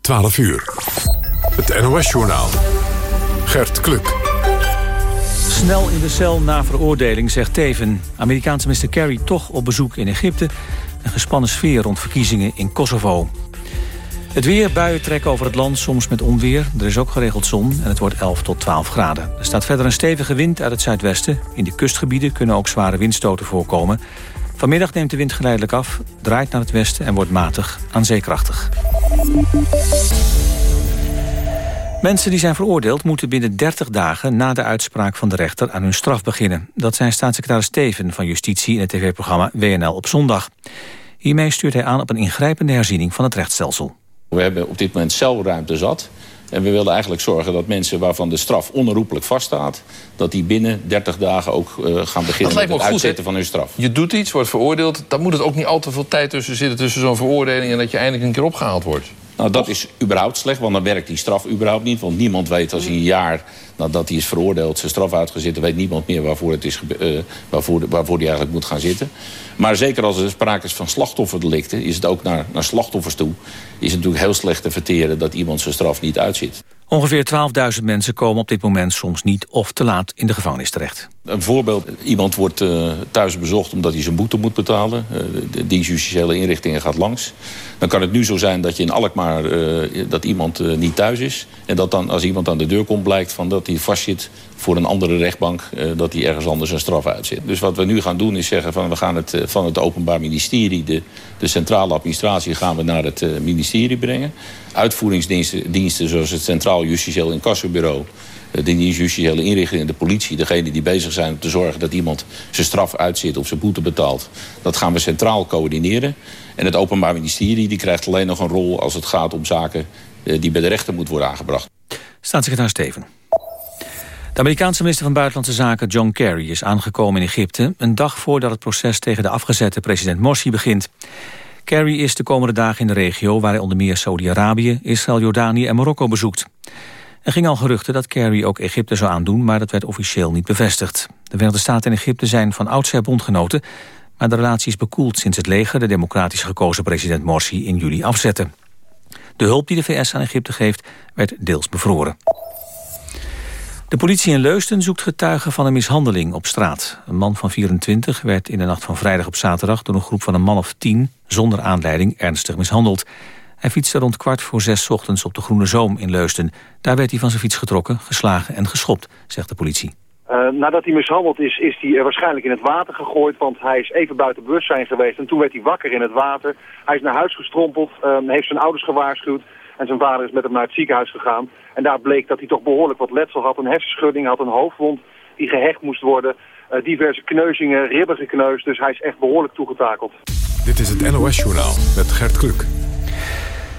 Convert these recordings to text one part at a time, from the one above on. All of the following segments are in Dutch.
12 uur. Het NOS-journaal. Gert Kluk. Snel in de cel na veroordeling, zegt Teven. Amerikaanse minister Kerry toch op bezoek in Egypte. Een gespannen sfeer rond verkiezingen in Kosovo. Het weer, buien trekken over het land, soms met onweer. Er is ook geregeld zon en het wordt 11 tot 12 graden. Er staat verder een stevige wind uit het zuidwesten. In de kustgebieden kunnen ook zware windstoten voorkomen. Vanmiddag neemt de wind geleidelijk af, draait naar het westen en wordt matig aan zeekrachtig. Mensen die zijn veroordeeld moeten binnen 30 dagen na de uitspraak van de rechter aan hun straf beginnen. Dat zijn staatssecretaris Steven van Justitie in het tv-programma WNL op zondag. Hiermee stuurt hij aan op een ingrijpende herziening van het rechtsstelsel. We hebben op dit moment celruimte zat. En we willen eigenlijk zorgen dat mensen waarvan de straf onherroepelijk vaststaat... dat die binnen 30 dagen ook uh, gaan beginnen met het uitzetten van hun straf. Je doet iets, wordt veroordeeld. Dan moet het ook niet al te veel tijd tussen zitten... tussen zo'n veroordeling en dat je eindelijk een keer opgehaald wordt. Nou, dat is überhaupt slecht, want dan werkt die straf überhaupt niet. Want niemand weet als hij een jaar nadat hij is veroordeeld... zijn straf uitgezitten, weet niemand meer waarvoor, het is, uh, waarvoor, waarvoor hij eigenlijk moet gaan zitten. Maar zeker als er sprake is van slachtofferdelicten... is het ook naar, naar slachtoffers toe... is het natuurlijk heel slecht te verteren dat iemand zijn straf niet uitzit. Ongeveer 12.000 mensen komen op dit moment soms niet of te laat in de gevangenis terecht. Een voorbeeld, iemand wordt uh, thuis bezocht omdat hij zijn boete moet betalen. Uh, de dienstjustitiële inrichtingen gaat langs. Dan kan het nu zo zijn dat je in Alkmaar uh, dat iemand niet thuis is. En dat dan als iemand aan de deur komt blijkt van dat hij vastzit voor een andere rechtbank... dat hij ergens anders een straf uitzit. Dus wat we nu gaan doen is zeggen van we gaan het van het Openbaar Ministerie... de, de centrale administratie gaan we naar het ministerie brengen. Uitvoeringsdiensten diensten zoals het Centraal Justitieel Incassobureau de justitiële inrichtingen, de politie... degene die bezig zijn om te zorgen dat iemand zijn straf uitzit... of zijn boete betaalt. Dat gaan we centraal coördineren. En het Openbaar Ministerie die krijgt alleen nog een rol... als het gaat om zaken die bij de rechter moeten worden aangebracht. Staatssecretaris Steven. De Amerikaanse minister van Buitenlandse Zaken John Kerry is aangekomen in Egypte... een dag voordat het proces tegen de afgezette president Morsi begint. Kerry is de komende dagen in de regio... waar hij onder meer Saudi-Arabië, Israël, Jordanië en Marokko bezoekt. Er ging al geruchten dat Kerry ook Egypte zou aandoen... maar dat werd officieel niet bevestigd. De Verenigde Staten en Egypte zijn van oudsher bondgenoten... maar de relatie is bekoeld sinds het leger... de democratisch gekozen president Morsi in juli afzette. De hulp die de VS aan Egypte geeft werd deels bevroren. De politie in Leusden zoekt getuigen van een mishandeling op straat. Een man van 24 werd in de nacht van vrijdag op zaterdag... door een groep van een man of tien zonder aanleiding ernstig mishandeld. Hij fietste rond kwart voor zes ochtends op de Groene Zoom in Leusden. Daar werd hij van zijn fiets getrokken, geslagen en geschopt, zegt de politie. Uh, nadat hij mishandeld is, is hij waarschijnlijk in het water gegooid, want hij is even buiten bewustzijn geweest. En toen werd hij wakker in het water. Hij is naar huis gestrompeld, uh, heeft zijn ouders gewaarschuwd en zijn vader is met hem naar het ziekenhuis gegaan. En daar bleek dat hij toch behoorlijk wat letsel had, een hersenschudding, had een hoofdwond die gehecht moest worden. Uh, diverse kneuzingen, ribben gekneusd, dus hij is echt behoorlijk toegetakeld. Dit is het NOS Journaal met Gert Kluk.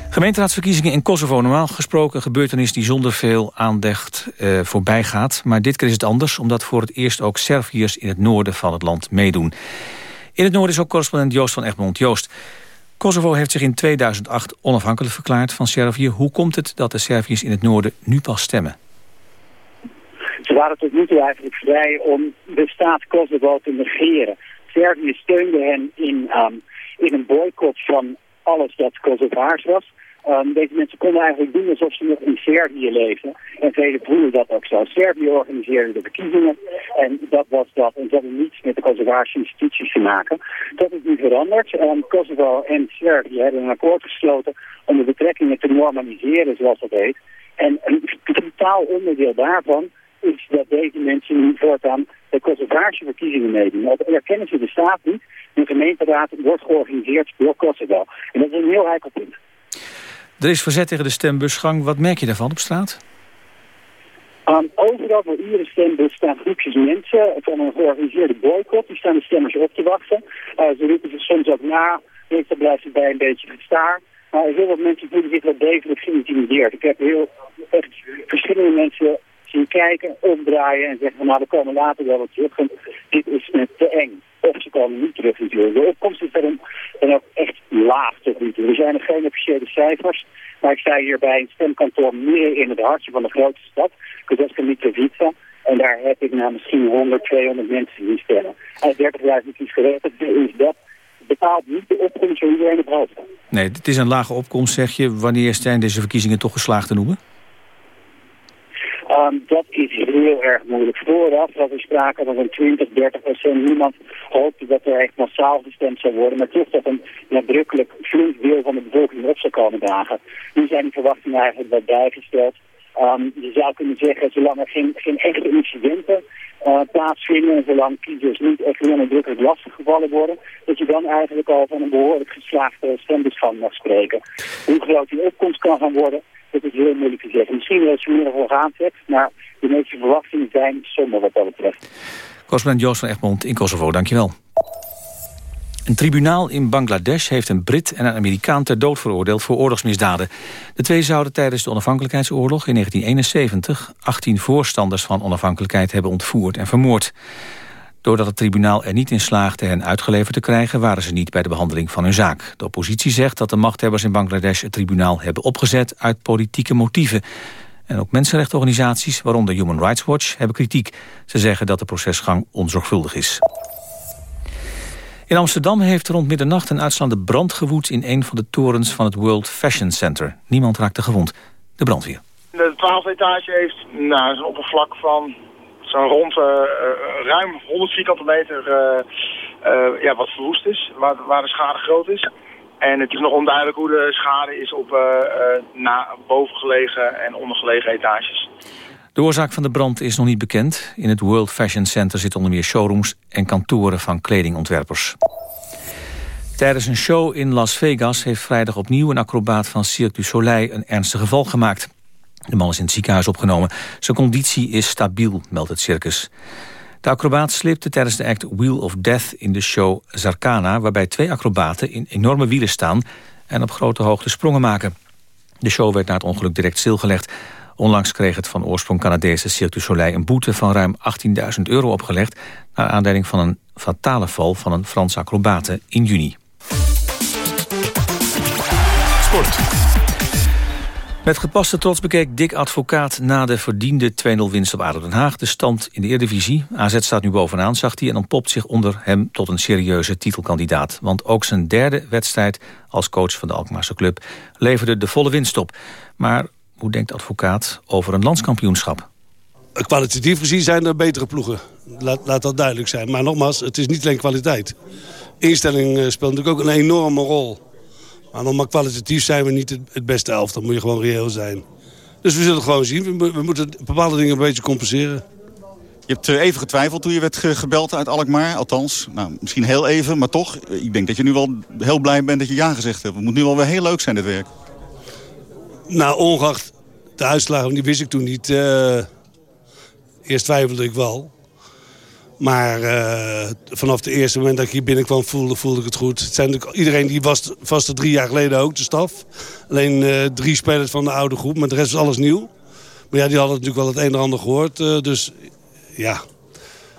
Gemeenteraadsverkiezingen in Kosovo. Normaal gesproken een gebeurtenis die zonder veel aandacht uh, voorbij gaat. Maar dit keer is het anders, omdat voor het eerst ook Serviërs in het noorden van het land meedoen. In het noorden is ook correspondent Joost van Egmond. Joost, Kosovo heeft zich in 2008 onafhankelijk verklaard van Servië. Hoe komt het dat de Serviërs in het noorden nu pas stemmen? Ze waren tot nu toe eigenlijk vrij om de staat Kosovo te negeren. Servië steunde hen in, um, in een boycott van alles dat Kosovaars was. Um, deze mensen konden eigenlijk doen alsof ze nog in Servië leven. En velen voelden dat ook zo. Servië organiseerde de verkiezingen en dat was dat. En dat had niets met de Kosovaarse instituties te maken. Dat is nu veranderd. Um, Kosovo en Servië hebben een akkoord gesloten om de betrekkingen te normaliseren, zoals dat heet. En een totaal onderdeel daarvan is dat deze mensen nu voortaan de Kosovaarse verkiezingen meedoen. Ook erkennen ze de staat niet. De gemeenteraad wordt georganiseerd door Kosovo. En dat is een heel heikel punt. Er is verzet tegen de stembusgang. Wat merk je daarvan op straat? Um, overal voor iedere stembus staan groepjes mensen van een georganiseerde boycott. Die staan de stemmers op te wachten. Uh, ze roepen ze soms ook na. Meestal blijft het bij een beetje gestaar. Maar heel veel mensen voelen zich wel degelijk geïntimideerd. Ik heb heel echt verschillende mensen zien kijken, omdraaien en zeggen van nou we komen later wel wat terug. dit is te eng. Of ze komen niet terug natuurlijk. De opkomst is daarom dan ook echt laag tot nu. Er zijn nog geen officiële cijfers. Maar ik sta hier bij een stemkantoor meer in het hartje van de grootste stad. Kozeska Mitrovica. En daar heb ik nou misschien 100, 200 mensen die stemmen. Uit 30.000 kiesgerechtigden is dat bepaalt niet de opkomst van iedereen op hoogte. Nee, het is een lage opkomst, zeg je. Wanneer zijn deze verkiezingen toch geslaagd te noemen? Um, dat is heel erg moeilijk. Vooraf was er sprake van een 20, 30 procent. Niemand hoopte dat er echt massaal gestemd zou worden. Maar toch dat een nadrukkelijk flink deel van de bevolking op zou komen dagen. Nu zijn die verwachtingen eigenlijk wat bijgesteld. Um, je zou kunnen zeggen, zolang er geen, geen echte incidenten uh, plaatsvinden en zolang kiezers niet echt nadrukkelijk lastig gevallen worden, dat je dan eigenlijk al van een behoorlijk geslaagde stembusgang mag spreken. Hoe groot die opkomst kan gaan worden, dat is heel moeilijk te zeggen. Misschien wel ze meer maar de meeste verwachtingen zijn somber wat dat betreft. Correspondent Joost van Egmond in Kosovo, dankjewel. Een tribunaal in Bangladesh heeft een Brit en een Amerikaan ter dood veroordeeld voor oorlogsmisdaden. De twee zouden tijdens de onafhankelijkheidsoorlog in 1971 18 voorstanders van onafhankelijkheid hebben ontvoerd en vermoord. Doordat het tribunaal er niet in slaagde hen uitgeleverd te krijgen... waren ze niet bij de behandeling van hun zaak. De oppositie zegt dat de machthebbers in Bangladesh het tribunaal hebben opgezet... uit politieke motieven. En ook mensenrechtenorganisaties, waaronder Human Rights Watch, hebben kritiek. Ze zeggen dat de procesgang onzorgvuldig is. In Amsterdam heeft rond middernacht een uitslaande brand gewoed... in een van de torens van het World Fashion Center. Niemand raakte gewond. De brandweer. De 12 etage heeft nou, een oppervlak van zo'n rond uh, ruim 100 vierkante meter uh, ja, wat verwoest is, waar, waar de schade groot is. En het is nog onduidelijk hoe de schade is op na, bovengelegen en ondergelegen etages. De oorzaak van de brand is nog niet bekend. In het World Fashion Center zitten onder meer showrooms en kantoren van kledingontwerpers. Tijdens een show in Las Vegas heeft vrijdag opnieuw een acrobaat van Cirque du Soleil een ernstig geval gemaakt. De man is in het ziekenhuis opgenomen. Zijn conditie is stabiel, meldt het circus. De acrobaat slipte tijdens de act Wheel of Death in de show Zarkana... waarbij twee acrobaten in enorme wielen staan... en op grote hoogte sprongen maken. De show werd na het ongeluk direct stilgelegd. Onlangs kreeg het van oorsprong Canadese Cirque du Soleil... een boete van ruim 18.000 euro opgelegd... naar aanleiding van een fatale val van een Franse acrobate in juni. Sport. Met gepaste trots bekeek Dick Advocaat na de verdiende 2-0 winst op ADO Den Haag... de stand in de Eredivisie. AZ staat nu bovenaan, zag hij, en ontpopt zich onder hem... tot een serieuze titelkandidaat. Want ook zijn derde wedstrijd als coach van de Alkmaarse club... leverde de volle winst op. Maar hoe denkt Advocaat over een landskampioenschap? Kwalitatief gezien zijn er betere ploegen. Laat, laat dat duidelijk zijn. Maar nogmaals, het is niet alleen kwaliteit. Instelling eh, speelt natuurlijk ook een enorme rol... Maar kwalitatief zijn we niet het, beste elf. Dan moet je gewoon reëel zijn. Dus we zullen gewoon zien. We, moeten bepaalde dingen een beetje compenseren. Je hebt eh, even getwijfeld toen je werd gebeld uit Alkmaar. Althans, nou, misschien heel even, maar toch. Ik denk dat je nu wel heel blij bent dat je ja gezegd hebt. Het moet nu wel weer heel leuk zijn, dit werk. Nou, ongeacht de uitslagen, die wist ik toen niet. Uh, eerst twijfelde ik wel. Maar uh, vanaf het eerste moment dat ik hier binnenkwam voelde, voelde ik het goed. Het zijn iedereen die was vast er drie jaar geleden ook, de staf. Alleen uh, drie spelers van de oude groep, maar de rest is alles nieuw. Maar ja, die hadden natuurlijk wel het een en ander gehoord. Uh, dus ja,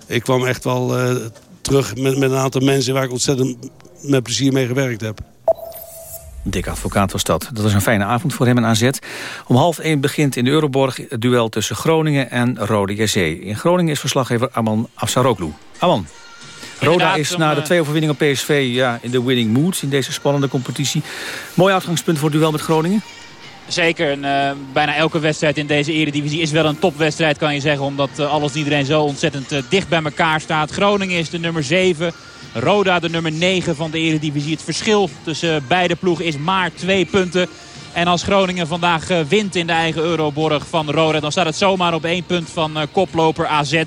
ik kwam echt wel terug met, met een aantal mensen waar ik ontzettend met plezier mee gewerkt heb. Dik advocaat was dat. Dat was een fijne avond voor hem en AZ. Om half één begint in de Euroborg het duel tussen Groningen en Rode JC. In Groningen is verslaggever Aman Afsaroglu. Aman, Roda is na de twee overwinningen op PSV ja, in de winning mood in deze spannende competitie. Mooi uitgangspunt voor het duel met Groningen? Zeker, uh, bijna elke wedstrijd in deze eredivisie is wel een topwedstrijd kan je zeggen. Omdat uh, alles iedereen zo ontzettend dicht bij elkaar staat. Groningen is de nummer 7. Roda de nummer 9 van de Eredivisie. Het verschil tussen beide ploegen is maar twee punten. En als Groningen vandaag eh, wint in de eigen Euroborg van Roda... dan staat het zomaar op één punt van eh, koploper AZ.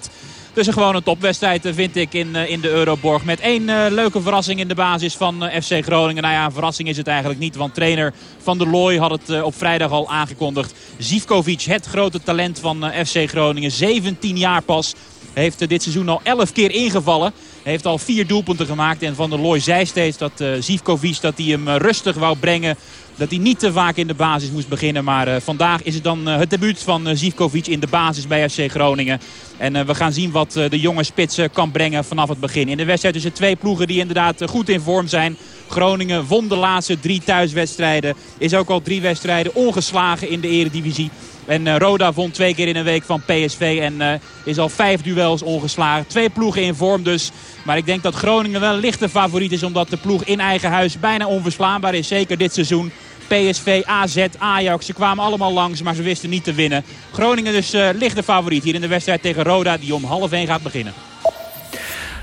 Dus gewoon een topwedstrijd eh, vind ik in, in de Euroborg. Met één leuke verrassing in de basis van FC Groningen. Nou ja, een verrassing is het eigenlijk niet. Want trainer Van der Looy had het op vrijdag al aangekondigd. Zivkovic, het grote talent van FC Groningen. 17 jaar pas. Heeft dit seizoen al 11 keer ingevallen. Heeft al vier doelpunten gemaakt. En Van der Looy zei steeds dat uh, Zivkovic dat hij hem eh, rustig wou brengen. Dat hij niet te vaak in de basis moest beginnen. Maar uh, vandaag is het dan uh, het debuut van uh, Zivkovic in de basis bij FC Groningen. En we gaan zien wat de jonge spits kan brengen vanaf het begin. In de wedstrijd tussen twee ploegen die inderdaad goed in vorm zijn. Groningen won de laatste drie thuiswedstrijden. Is ook al drie wedstrijden ongeslagen in de eredivisie. En Roda won twee keer in een week van PSV en is al vijf duels ongeslagen. Twee ploegen in vorm dus. Maar ik denk dat Groningen wel een lichte favoriet is... omdat de ploeg in eigen huis bijna onverslaanbaar is. Zeker dit seizoen. PSV, AZ, Ajax. Ze kwamen allemaal langs, maar ze wisten niet te winnen. Groningen dus uh, lichte favoriet hier in de wedstrijd tegen Roda... die om half 1 gaat beginnen.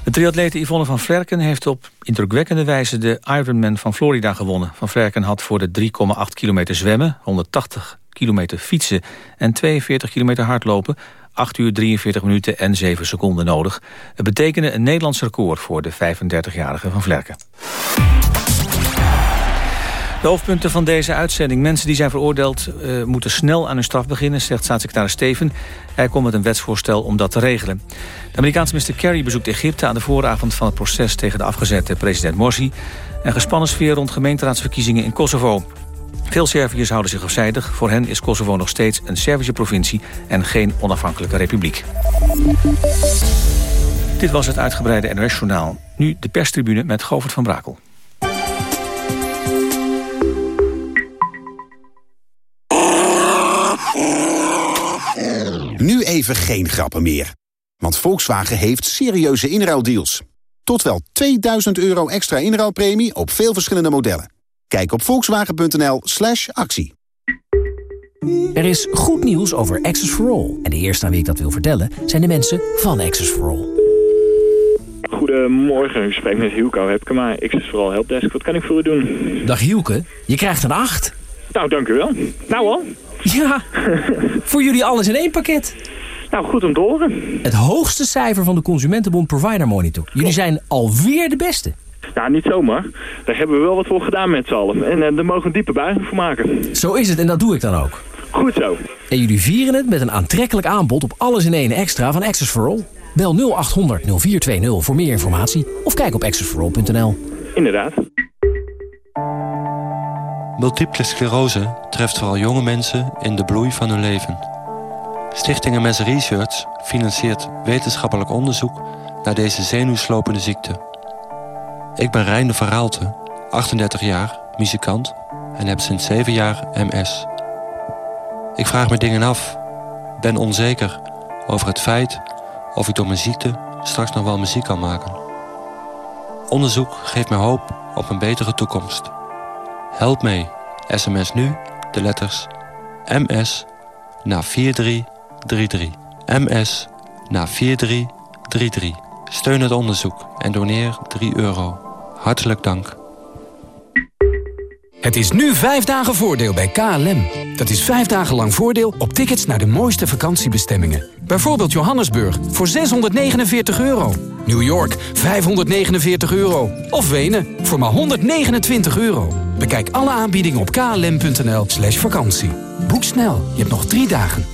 De triatlete Yvonne van Vlerken heeft op indrukwekkende wijze de Ironman van Florida gewonnen. Van Vlerken had voor de 3,8 kilometer zwemmen, 180 kilometer fietsen en 42 kilometer hardlopen 8 uur 43 minuten en 7 seconden nodig. Het betekende een Nederlands record voor de 35-jarige van Vlerken. De hoofdpunten van deze uitzending. Mensen die zijn veroordeeld uh, moeten snel aan hun straf beginnen, zegt staatssecretaris Steven. Hij komt met een wetsvoorstel om dat te regelen. De Amerikaanse minister Kerry bezoekt Egypte aan de vooravond van het proces tegen de afgezette president Morsi. En gespannen sfeer rond gemeenteraadsverkiezingen in Kosovo. Veel Serviërs houden zich afzijdig. Voor hen is Kosovo nog steeds een Servische provincie en geen onafhankelijke republiek. Dit was het uitgebreide NOS-journaal. Nu de perstribune met Govert van Brakel. Nu even geen grappen meer. Want Volkswagen heeft serieuze inruildeals. Tot wel 2000 euro extra inruilpremie op veel verschillende modellen. Kijk op volkswagen.nl slash actie. Er is goed nieuws over Access for All. En de eerste aan wie ik dat wil vertellen zijn de mensen van Access for All. Goedemorgen, ik spreek met Hielke Hepkema, Access for All Helpdesk. Wat kan ik voor u doen? Dag Hielke, je krijgt een 8. Nou, dank u wel. Nou al? Ja, voor jullie alles in één pakket. Nou, goed om te horen. Het hoogste cijfer van de Consumentenbond Provider Monitor. Jullie zijn alweer de beste. Nou, niet zomaar. Daar hebben we wel wat voor gedaan met z'n allen. En uh, daar mogen we een diepe buiging voor maken. Zo is het en dat doe ik dan ook. Goed zo. En jullie vieren het met een aantrekkelijk aanbod op alles in één extra van Access for All. Bel 0800 0420 voor meer informatie of kijk op accessforall.nl. Inderdaad. Multiple sclerose treft vooral jonge mensen in de bloei van hun leven. Stichting MS Research financiert wetenschappelijk onderzoek naar deze zenuwslopende ziekte. Ik ben Reine Verhaalte, 38 jaar, muzikant en heb sinds 7 jaar MS. Ik vraag me dingen af, ben onzeker over het feit of ik door mijn ziekte straks nog wel muziek kan maken. Onderzoek geeft me hoop op een betere toekomst. Help mee, sms nu de letters MS naar 4333. MS naar 4333. Steun het onderzoek en doneer 3 euro. Hartelijk dank. Het is nu vijf dagen voordeel bij KLM. Dat is vijf dagen lang voordeel op tickets naar de mooiste vakantiebestemmingen. Bijvoorbeeld Johannesburg voor 649 euro. New York 549 euro. Of Wenen voor maar 129 euro. Bekijk alle aanbiedingen op klm.nl slash vakantie. Boek snel, je hebt nog drie dagen.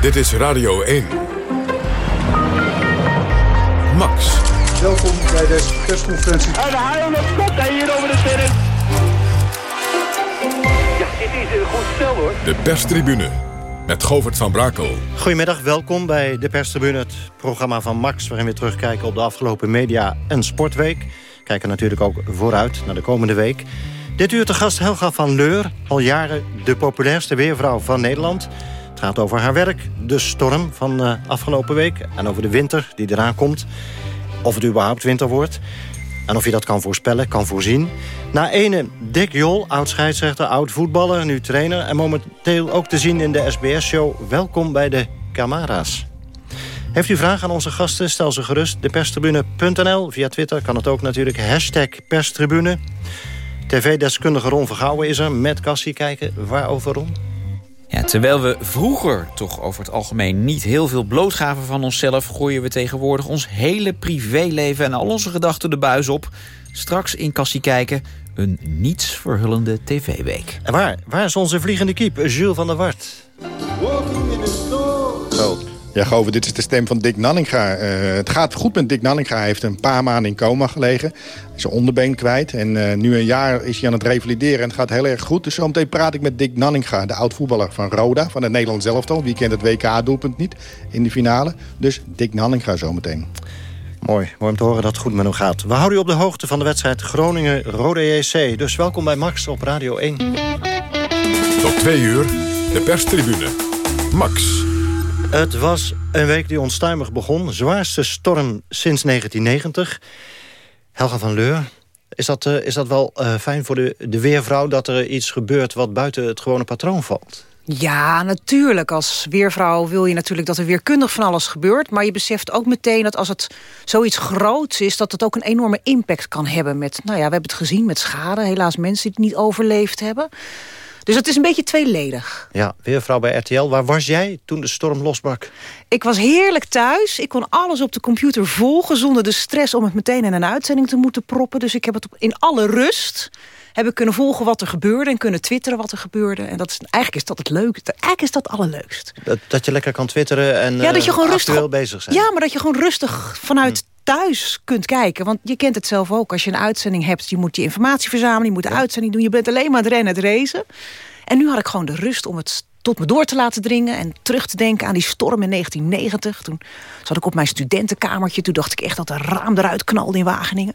Dit is Radio 1. Welkom bij deze persconferentie. En de haal komt hij hier over de terrein. Ja, dit is een goed spel hoor. De perstribune met Govert van Brakel. Goedemiddag, welkom bij de perstribune, het programma van Max... waarin we terugkijken op de afgelopen media- en sportweek. Kijken natuurlijk ook vooruit naar de komende week. Dit uur te gast Helga van Leur, al jaren de populairste weervrouw van Nederland... Het gaat over haar werk, de storm van uh, afgelopen week... en over de winter die eraan komt. Of het überhaupt winter wordt. En of je dat kan voorspellen, kan voorzien. Na ene Dick Jol, oud-scheidsrechter, oud-voetballer, nu trainer... en momenteel ook te zien in de SBS-show... Welkom bij de Camara's. Heeft u vragen aan onze gasten, stel ze gerust. Deperstribune.nl, via Twitter kan het ook natuurlijk. Hashtag perstribune. TV-deskundige Ron Vergouwen is er, met Cassie kijken. Waarover Ron? Ja, terwijl we vroeger toch over het algemeen niet heel veel blootgaven van onszelf... gooien we tegenwoordig ons hele privéleven en al onze gedachten de buis op. Straks in Kassie kijken, een nietsverhullende tv-week. En waar? Waar is onze vliegende kiep, Jules van der Wart? Zo, Ja, Gover, dit is de stem van Dick Nanninga. Uh, het gaat goed met Dick Nanninga. Hij heeft een paar maanden in coma gelegen. Zijn onderbeen kwijt. En uh, nu een jaar is hij aan het revalideren en het gaat heel erg goed. Dus zometeen praat ik met Dick Nanninga, de oud-voetballer van Roda... van het Nederlands elftal. Wie kent het WK-doelpunt niet in de finale? Dus Dick Nanninga zometeen. Mooi, mooi om te horen dat het goed met hem gaat. We houden u op de hoogte van de wedstrijd Groningen-Rode JC. Dus welkom bij Max op Radio 1. Tot twee uur, de perstribune. Max. Het was een week die onstuimig begon. Zwaarste storm sinds 1990. Helga van Leur, is dat, uh, is dat wel uh, fijn voor de, de weervrouw... dat er iets gebeurt wat buiten het gewone patroon valt? Ja, natuurlijk. Als weervrouw wil je natuurlijk dat er weerkundig van alles gebeurt. Maar je beseft ook meteen dat als het zoiets groots is... dat het ook een enorme impact kan hebben. Met, nou ja, we hebben het gezien met schade. Helaas mensen die het niet overleefd hebben. Dus het is een beetje tweeledig. Ja, weervrouw bij RTL. Waar was jij toen de storm losbrak? Ik was heerlijk thuis. Ik kon alles op de computer volgen... zonder de stress om het meteen in een uitzending te moeten proppen. Dus ik heb het in alle rust hebben kunnen volgen wat er gebeurde... en kunnen twitteren wat er gebeurde. En dat is, eigenlijk is dat het leuke. Eigenlijk is dat allerleukst. Dat, dat je lekker kan twitteren en ja, dat je gewoon rustig bezig zijn. Ja, maar dat je gewoon rustig vanuit hm. thuis kunt kijken. Want je kent het zelf ook. Als je een uitzending hebt, je moet je informatie verzamelen... je moet de uitzending doen, je bent alleen maar het rennen, het racen. En nu had ik gewoon de rust om het tot me door te laten dringen... en terug te denken aan die storm in 1990. Toen zat ik op mijn studentenkamertje. Toen dacht ik echt dat de raam eruit knalde in Wageningen.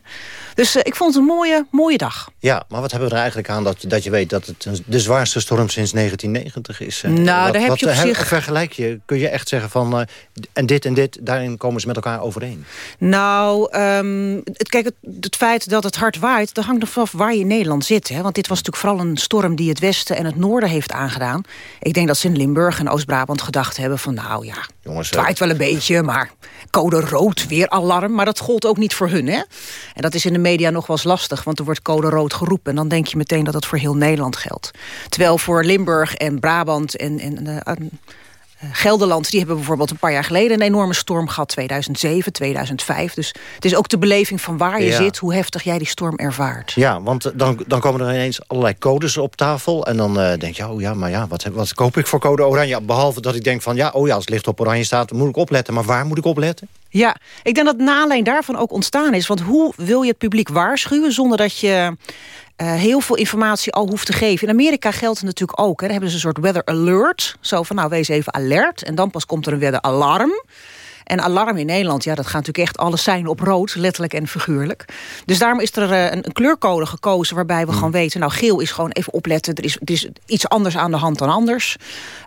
Dus uh, ik vond het een mooie, mooie dag. Ja, maar wat hebben we er eigenlijk aan dat je, dat je weet... dat het de zwaarste storm sinds 1990 is? Uh, nou, wat, daar heb je op uh, zich... Vergelijk je, kun je echt zeggen van... en dit en dit, daarin komen ze met elkaar overeen? Nou, um, het, kijk, het, het, feit dat het hard waait... dat hangt er vanaf waar je in Nederland zit. Hè? Want dit was natuurlijk vooral een storm die het westen en het noorden heeft aangedaan. Ik denk dat ze in Limburg en Oost-Brabant gedacht hebben van... nou ja, Jongens, het waait wel een beetje, maar code rood, weer alarm. Maar dat gold ook niet voor hun, hè? En dat is in de media nog wel eens lastig, want er wordt code rood geroepen. En dan denk je meteen dat het voor heel Nederland geldt. Terwijl voor Limburg en Brabant en, en eh, Gelderland, die hebben bijvoorbeeld een paar jaar geleden... een enorme storm gehad, 2007, 2005. Dus het is ook de beleving van waar je zit... hoe heftig jij die storm ervaart. Ja, want dan, dan komen er ineens allerlei codes op tafel... en dan uh, denk je, oh ja, maar ja, wat, wat koop ik voor code oranje? Behalve dat ik denk van, ja, oh ja, als het licht op oranje staat... moet ik opletten, maar waar moet ik opletten? Ja, ik denk dat na daarvan ook ontstaan is. Want hoe wil je het publiek waarschuwen zonder dat je uh, heel veel informatie al hoeft te geven. In Amerika geldt het natuurlijk ook. Hè. Daar hebben ze een soort weather alert. Zo van, nou, wees even alert. En dan pas komt er een weather alarm. En alarm in Nederland, ja, dat gaat natuurlijk echt alles zijn op rood, letterlijk en figuurlijk. Dus daarom is er uh, een, een, kleurcode gekozen waarbij we hmm. gewoon weten... nou, geel is gewoon even opletten, er is, er is iets anders aan de hand dan anders.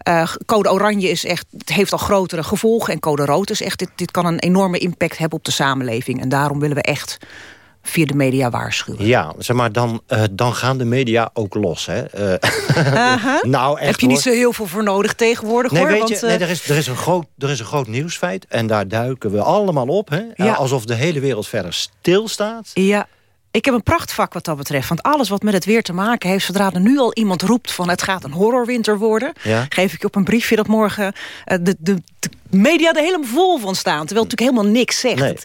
Uh, code oranje is echt, het heeft al grotere gevolgen. En code rood is echt, dit, dit kan een enorme impact hebben op de samenleving. En daarom willen we echt via de media waarschuwen. Ja, zeg maar, dan, uh, dan gaan de media ook los. Hè? Uh, nou, echt, Heb je niet zo heel veel voor nodig tegenwoordig, nee, hoor. Weet want, nee, er, is, er, is een groot, er is een groot nieuwsfeit en daar duiken we allemaal op. Hè? Ja. alsof de hele wereld verder stilstaat. Ja. Ik heb een prachtvak wat dat betreft. Want alles wat met het weer te maken heeft... zodra er nu al iemand roept van het gaat een horrorwinter worden... Ja. geef ik je op een briefje dat morgen de, de, de media er helemaal vol van staan. Terwijl het natuurlijk helemaal niks zegt. Nee.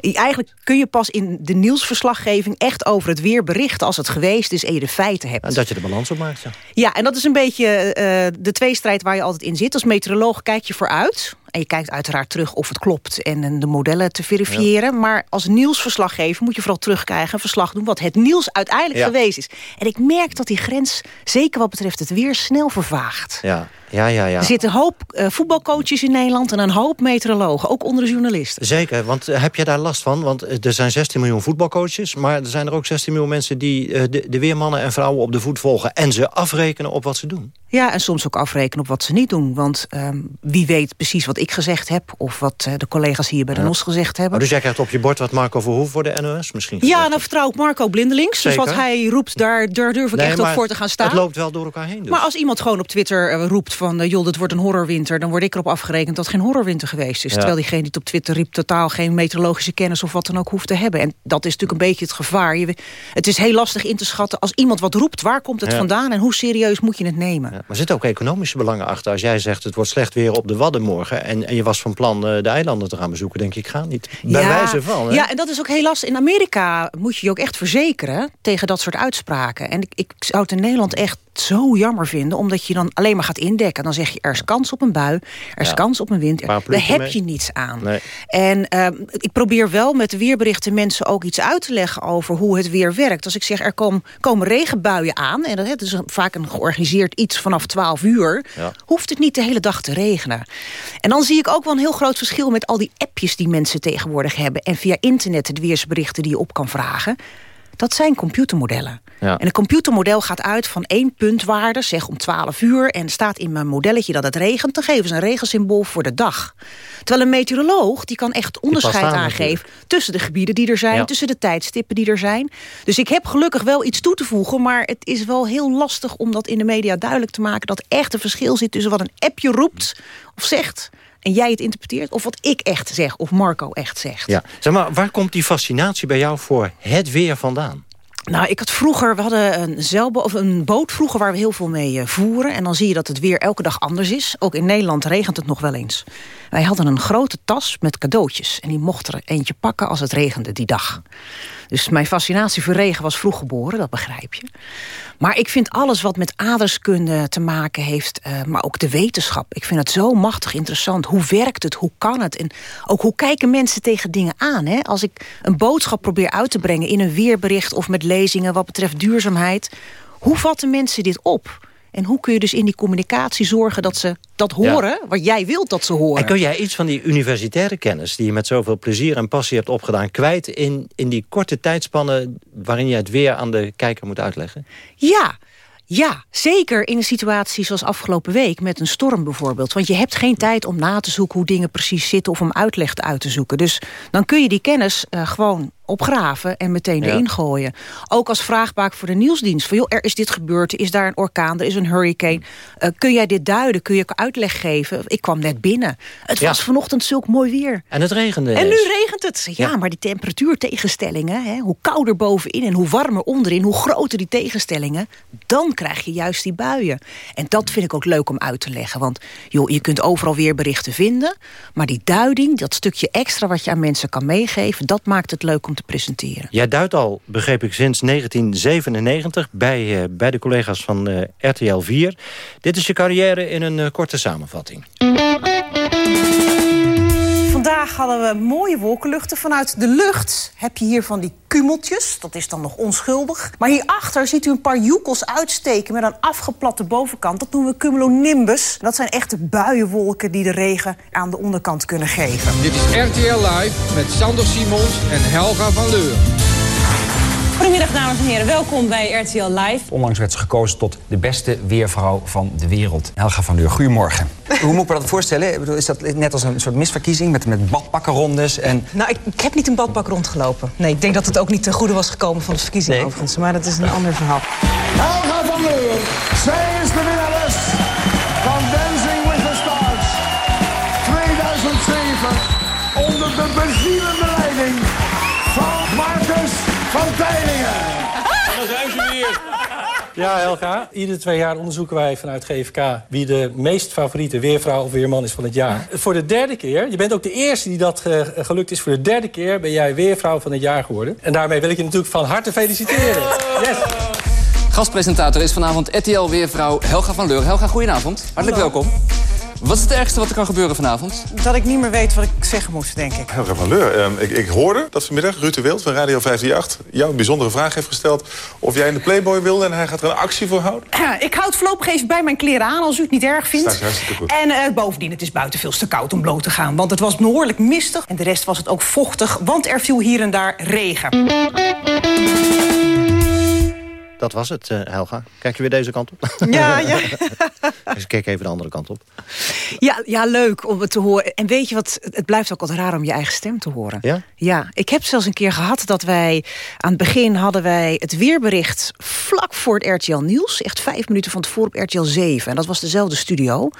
Eigenlijk kun je pas in de nieuwsverslaggeving echt over het weer berichten... als het geweest is en je de feiten hebt. En dat je de balans opmaakt, ja. Ja, en dat is een beetje uh, de tweestrijd waar je altijd in zit. Als meteoroloog kijk je vooruit. En je kijkt uiteraard terug of het klopt en de modellen te verifiëren. Maar als nieuwsverslaggever moet je vooral terugkrijgen... een verslag doen wat het nieuws uiteindelijk geweest is. En ik merk dat die grens, zeker wat betreft het weer, snel vervaagt. Ja. Ja, ja, ja. Er zitten een hoop uh, voetbalcoaches in Nederland en een hoop meteorologen, ook onder de journalisten. Zeker, want uh, heb je daar last van? Want uh, er zijn 16 miljoen voetbalcoaches, maar er zijn er ook 16 miljoen mensen die de, de weermannen en vrouwen op de voet volgen en ze afrekenen op wat ze doen. Ja, en soms ook afrekenen op wat ze niet doen. Want um, wie weet precies wat ik gezegd heb... of wat uh, de collega's hier bij de. NOS gezegd hebben. Oh, dus jij krijgt op je bord wat Marco Verhoef voor de NOS misschien? Ja, nou vertrouw ik Marco blindelings. Dus wat hij roept, daar, daar durf ik nee, echt op voor te gaan staan. Het loopt wel door elkaar heen dus. Maar als iemand gewoon op Twitter uh, roept van... Uh, joh, dit wordt een horrorwinter... dan word ik erop afgerekend dat het geen horrorwinter geweest is. Ja. Terwijl diegene die het op Twitter riep... totaal geen meteorologische kennis of wat dan ook hoeft te hebben. En dat is natuurlijk een beetje het gevaar. Je, het is heel lastig in te schatten als iemand wat roept... waar komt het ja. vandaan en hoe serieus moet je het nemen? Ja, maar zit ook economisch economische belangen achter. Als jij zegt het wordt slecht weer op de Wadden morgen... en, en je was van plan uh, de eilanden te gaan bezoeken... denk ik, ik ga niet. Bij ja, wijze van. Hè? Ja, en dat is ook heel lastig. In Amerika moet je je ook echt verzekeren... tegen dat soort uitspraken. En ik, ik zou het in Nederland echt zo jammer vinden... omdat je dan alleen maar gaat indekken. Dan zeg je, er is kans op een bui, er is Ja. kans op een wind. Daar heb mee? je niets aan. Nee. En ehm, ik probeer wel met de weerberichten mensen ook iets uit te leggen... over hoe het weer werkt. Als ik zeg, er kom- komen regenbuien aan... en dat het is vaak een georganiseerd iets vanaf 12 uur... Ja. hoeft het niet de hele dag te regenen. En dan zie ik ook wel een heel groot verschil... met al die appjes die mensen tegenwoordig hebben... en via internet de weersberichten die je op kan vragen... Dat zijn computermodellen. Ja. En een computermodel gaat uit van één puntwaarde, zeg om 12 uur... en staat in mijn modelletje dat het regent... dan geven ze een regensymbool voor de dag. Terwijl een meteoroloog die kan echt onderscheid aan aangeven... tussen de gebieden die er zijn, Ja. tussen de tijdstippen die er zijn. Dus ik heb gelukkig wel iets toe te voegen... maar het is wel heel lastig om dat in de media duidelijk te maken... dat echt een verschil zit tussen wat een appje roept of zegt... en jij het interpreteert, of wat ik echt zeg, of Marco echt zegt. Ja. Zeg maar, waar komt die fascinatie bij jou voor het weer vandaan? Nou, ik had vroeger, we hadden een, zeilbo of een boot vroeger waar we heel veel mee eh, voeren. En dan zie je dat het weer elke dag anders is. Ook in Nederland regent het nog wel eens. Wij hadden een grote tas met cadeautjes. En die mocht er eentje pakken als het regende die dag. Dus mijn fascinatie voor regen was vroeg geboren, dat begrijp je. Maar ik vind alles wat met aardrijkskunde te maken heeft... eh, maar ook de wetenschap. Ik vind het zo machtig interessant. Hoe werkt het? Hoe kan het? En ook hoe kijken mensen tegen dingen aan? Hè? Als ik een boodschap probeer uit te brengen in een weerbericht... of met lezingen wat betreft duurzaamheid... hoe vatten mensen dit op? En hoe kun je dus in die communicatie zorgen dat ze dat horen... wat jij wilt dat ze horen? En kun jij iets van die universitaire kennis... die je met zoveel plezier en passie hebt opgedaan... kwijt in, in die korte tijdspannen... waarin je het weer aan de kijker moet uitleggen? Ja, ja, zeker in een situatie zoals afgelopen week... met een storm bijvoorbeeld. Want je hebt geen tijd om na te zoeken hoe dingen precies zitten... of om uitleg uit te zoeken. Dus dan kun je die kennis eh, gewoon opgraven en meteen erin gooien. Ook als vraagbaak voor de nieuwsdienst. Van, joh, er is dit gebeurd, is daar een orkaan, er is een hurricane. Eh, kun jij dit duiden? Kun je uitleg geven? Ik kwam net binnen. Het was vanochtend zulk mooi weer. En het regende En nu regent het. Ja, Ja. maar die temperatuurtegenstellingen, hè, hoe kouder bovenin en hoe warmer onderin, hoe groter die tegenstellingen, dan krijg je juist die buien. En dat vind ik ook leuk om uit te leggen. Want joh, je kunt overal weer berichten vinden, maar die duiding, dat stukje extra wat je aan mensen kan meegeven, dat maakt het leuk om te presenteren. Jij duidt al, begreep ik, sinds 1997 bij, eh, bij de collega's van eh, RTL 4. Dit is je carrière in een eh, korte samenvatting. Vandaag hadden we mooie wolkenluchten. Vanuit de lucht heb je hier van die kumeltjes. Dat is dan nog onschuldig. Maar hierachter ziet u een paar joekels uitsteken met een afgeplatte bovenkant. Dat noemen we cumulonimbus. Dat zijn echte buienwolken die de regen aan de onderkant kunnen geven. Dit is RTL Live met Sander Simons en Helga van Leur. Goedemiddag dames en heren, welkom bij RTL Live. Onlangs werd ze gekozen tot de beste weervrouw van de wereld. Helga van Leur, goedemorgen. Hoe moet ik me dat voorstellen? Ik bedoel, is dat net als een soort misverkiezing met, met badpakkenrondes? En... Nou, ik, ik heb niet een badbak rondgelopen. Nee, ik denk dat het ook niet ten goede was gekomen van de verkiezingen overigens. Maar dat is een ander verhaal. Helga van Leur, zij is de winnares Ja, Helga. Iedere twee jaar onderzoeken wij vanuit GFK... wie de meest favoriete weervrouw of weerman is van het jaar. Voor de derde keer, je bent ook de eerste die dat eh, gelukt is... voor de derde keer ben jij weervrouw van het jaar geworden. En daarmee wil ik je natuurlijk van harte feliciteren. Yes. Gastpresentator is vanavond RTL-weervrouw Helga van Leur. Helga, goedenavond. Hartelijk welkom. Wat is het ergste wat er kan gebeuren vanavond? Dat ik niet meer weet wat ik zeggen moet, denk ik. Helga van Leur, ehm, ik, ik hoorde dat vanmiddag Ruud de Wild van Radio 538... jou een bijzondere vraag heeft gesteld of jij in de Playboy wilde... en hij gaat er een actie voor houden. Ik houd voorlopig even bij mijn kleren aan, als u het niet erg vindt. Dat is hartstikke goed. En eh, bovendien, het is buiten veel te koud om bloot te gaan. Want het was behoorlijk mistig. En de rest was het ook vochtig, want er viel hier en daar regen. Dat was het, eh, Helga. Kijk je weer deze kant op? Ja, ja. Dus kijk even de andere kant op. Ja, ja, leuk om het te horen. En weet je wat, het blijft ook altijd raar om je eigen stem te horen. Ja? Ja, ik heb zelfs een keer gehad dat wij... aan het begin hadden wij het weerbericht vlak voor het RTL Nieuws. Echt vijf minuten van tevoren op RTL 7. En dat was dezelfde studio.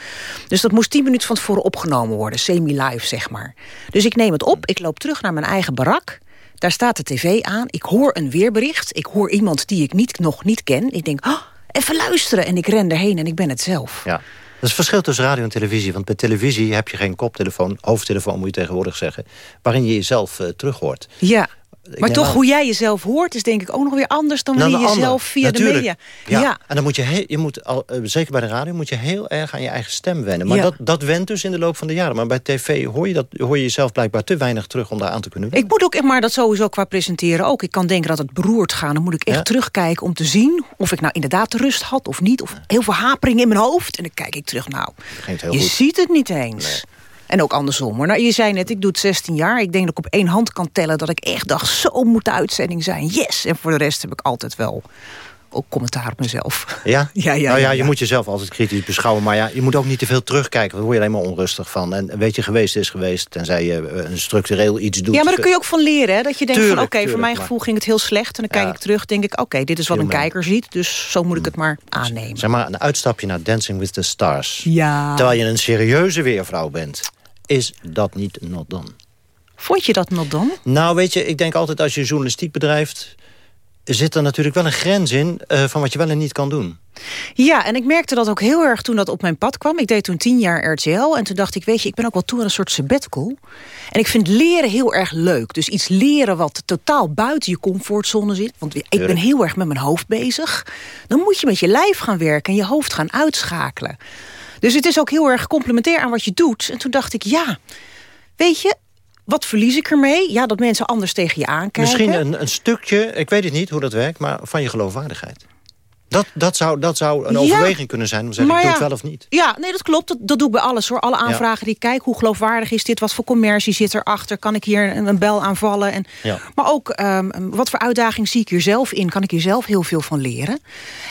Dus dat moest tien minuten van tevoren opgenomen worden. Semi-live, zeg maar. Dus ik neem het op, ik loop terug naar mijn eigen barak... Daar staat de tv aan. Ik hoor een weerbericht. Ik hoor iemand die ik niet, nog niet ken. Ik denk, oh, even luisteren. En ik ren erheen en ik ben het zelf. Ja. Dat is het verschil tussen radio en televisie. Want bij televisie heb je geen koptelefoon, hoofdtelefoon moet je tegenwoordig zeggen... waarin je jezelf uh, terug hoort. Ja. Maar toch, hoe jij jezelf hoort, is denk ik ook nog weer anders... dan Nou, wanneer de je ander. zelf via Natuurlijk. de media... Ja. ja. En dan moet je, heel, je moet al, eh, zeker bij de radio, moet je heel erg aan je eigen stem wennen. Maar Ja. dat, dat went dus in de loop van de jaren. Maar bij tv hoor je, dat, hoor je jezelf blijkbaar te weinig terug om daar aan te kunnen wennen. Ik moet ook echt maar dat sowieso qua presenteren ook. Ik kan denken dat het beroerd gaat. Dan moet ik echt Ja. terugkijken om te zien... of ik nou inderdaad de rust had of niet. Of heel veel hapering in mijn hoofd. En dan kijk ik terug, nou, je goed. ziet het niet eens. En ook andersom. hoor. Nou, je zei net, ik doe het 16 jaar. Ik denk dat ik op één hand kan tellen dat ik echt dacht... zo moet de uitzending zijn, yes! En voor de rest heb ik altijd wel ook commentaar op mezelf. Ja? Ja, ja, nou ja, je ja. moet jezelf altijd kritisch beschouwen. Maar ja, je moet ook niet te veel terugkijken. Daar word je alleen maar onrustig van. En weet je, geweest is geweest. Tenzij je eh, een structureel iets doet. Ja, maar daar kun je ook van leren. Hè? Dat je denkt van oké, voor mijn maar- gevoel ging het heel slecht. En dan kijk ik terug, denk ik, oké, dit is wat een kijker ziet. Dus zo moet ik het maar aannemen. Zeg maar, een uitstapje naar Dancing with the Stars. Ja. Terwijl je een serieuze weervrouw bent. Is dat niet not done? Vond je dat nog dan? Nou, weet je, ik denk altijd als je journalistiek bedrijft... zit er natuurlijk wel een grens in eh, van wat je wel en niet kan doen. Ja, en ik merkte dat ook heel erg toen dat op mijn pad kwam. Ik deed toen tien jaar RTL en toen dacht ik... weet je, ik ben ook wel toe aan een soort sabbatical. En ik vind leren heel erg leuk. Dus iets leren wat totaal buiten je comfortzone zit. Want ik ben heel erg met mijn hoofd bezig. Dan moet je met je lijf gaan werken en je hoofd gaan uitschakelen. Dus het is ook heel erg complementair aan wat je doet. En toen dacht ik, ja, weet je... Wat verlies ik ermee? Ja, dat mensen anders tegen je aankijken. Misschien een, een stukje, ik weet het niet hoe dat werkt... maar van je geloofwaardigheid. Dat, dat, zou, dat zou een Ja. overweging kunnen zijn om te zeggen, ik doe ja. het wel of niet. Ja, nee, dat klopt. Dat, dat doe ik bij alles hoor. Alle aanvragen die ik kijk, hoe geloofwaardig is dit? Wat voor commercie zit erachter? Kan ik hier een, een bel aanvallen? En. Maar ook, ehm, wat voor uitdaging zie ik hier zelf in? Kan ik hier zelf heel veel van leren?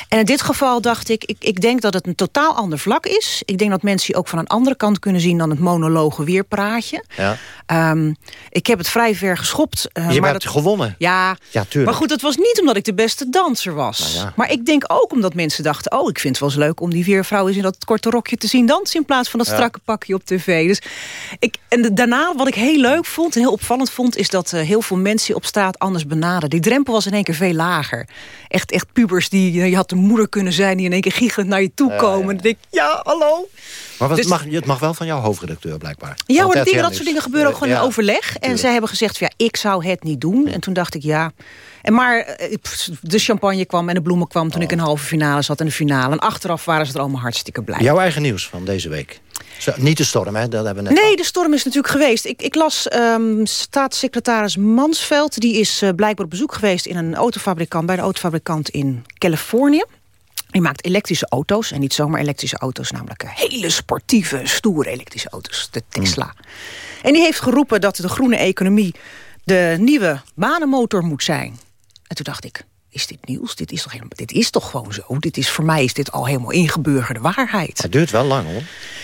En in dit geval dacht ik, ik, ik denk dat het een totaal ander vlak is. Ik denk dat mensen die ook van een andere kant kunnen zien... dan het monologe weerpraatje. Ja. Ehm, ik heb het vrij ver geschopt. eh, je maar hebt dat, gewonnen. ja, Ja, tuurlijk. maar goed, het was niet omdat ik de beste danser was. Nou. Maar ik denk ook omdat mensen dachten... oh, ik vind het wel eens leuk om die weervrouw eens in dat korte rokje te zien dansen... in plaats van dat Ja. strakke pakje op tv. Dus ik, en de- daarna, wat ik heel leuk vond en heel opvallend vond... is dat eh, heel veel mensen op straat anders benaderen. Die drempel was in één keer veel lager. Echt, echt pubers, die, je had de moeder kunnen zijn... die in één keer giechelend naar je toe komen. En dan denk ik, ja, hallo. Maar wat Dus- mag, het mag wel van jouw hoofdredacteur blijkbaar. Ja hoor, het dat, dingen, dat soort dingen gebeuren ook Nieuws. gewoon in Ja. overleg. En zij hebben gezegd, ja, ik zou het niet doen. En toen dacht ik, ja. En maar eh, de champagne kwam en de bloemen kwam toen ik in de halve finale zat en de finale. En achteraf waren ze er allemaal hartstikke blij. Jouw eigen nieuws van deze week. Zo, niet de storm, hè? Dat hebben we net Nee, de storm is natuurlijk geweest. Ik, ik las ehm, staatssecretaris Mansveld. Die is eh, blijkbaar op bezoek geweest in een autofabrikant, bij de autofabrikant in Californië. Die maakt elektrische auto's. En niet zomaar elektrische auto's, namelijk eh, hele sportieve, stoere elektrische auto's. De Tesla. En die heeft geroepen dat de groene economie de nieuwe banenmotor moet zijn. En toen dacht ik, is dit nieuws? Dit is toch, helemaal, dit is toch gewoon zo? Dit is, voor mij is dit al helemaal ingeburgerde waarheid. Het duurt wel lang, hoor.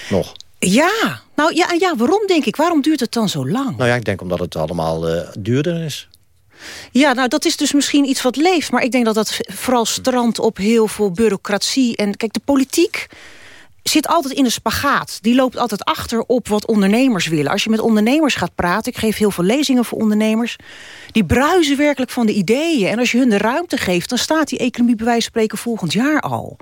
Nog. Ja, nou ja, ja, waarom denk ik? Waarom duurt het dan zo lang? Nou ja, ik denk omdat het allemaal eh, duurder is. Ja, nou dat is dus misschien iets wat leeft. Maar ik denk dat dat vooral strandt op heel veel bureaucratie. En kijk, de politiek zit altijd in een spagaat. Die loopt altijd achter op wat ondernemers willen. Als je met ondernemers gaat praten... ik geef heel veel lezingen voor ondernemers... die bruisen werkelijk van de ideeën. En als je hun de ruimte geeft... dan staat die economie bij wijze van spreken volgend jaar al.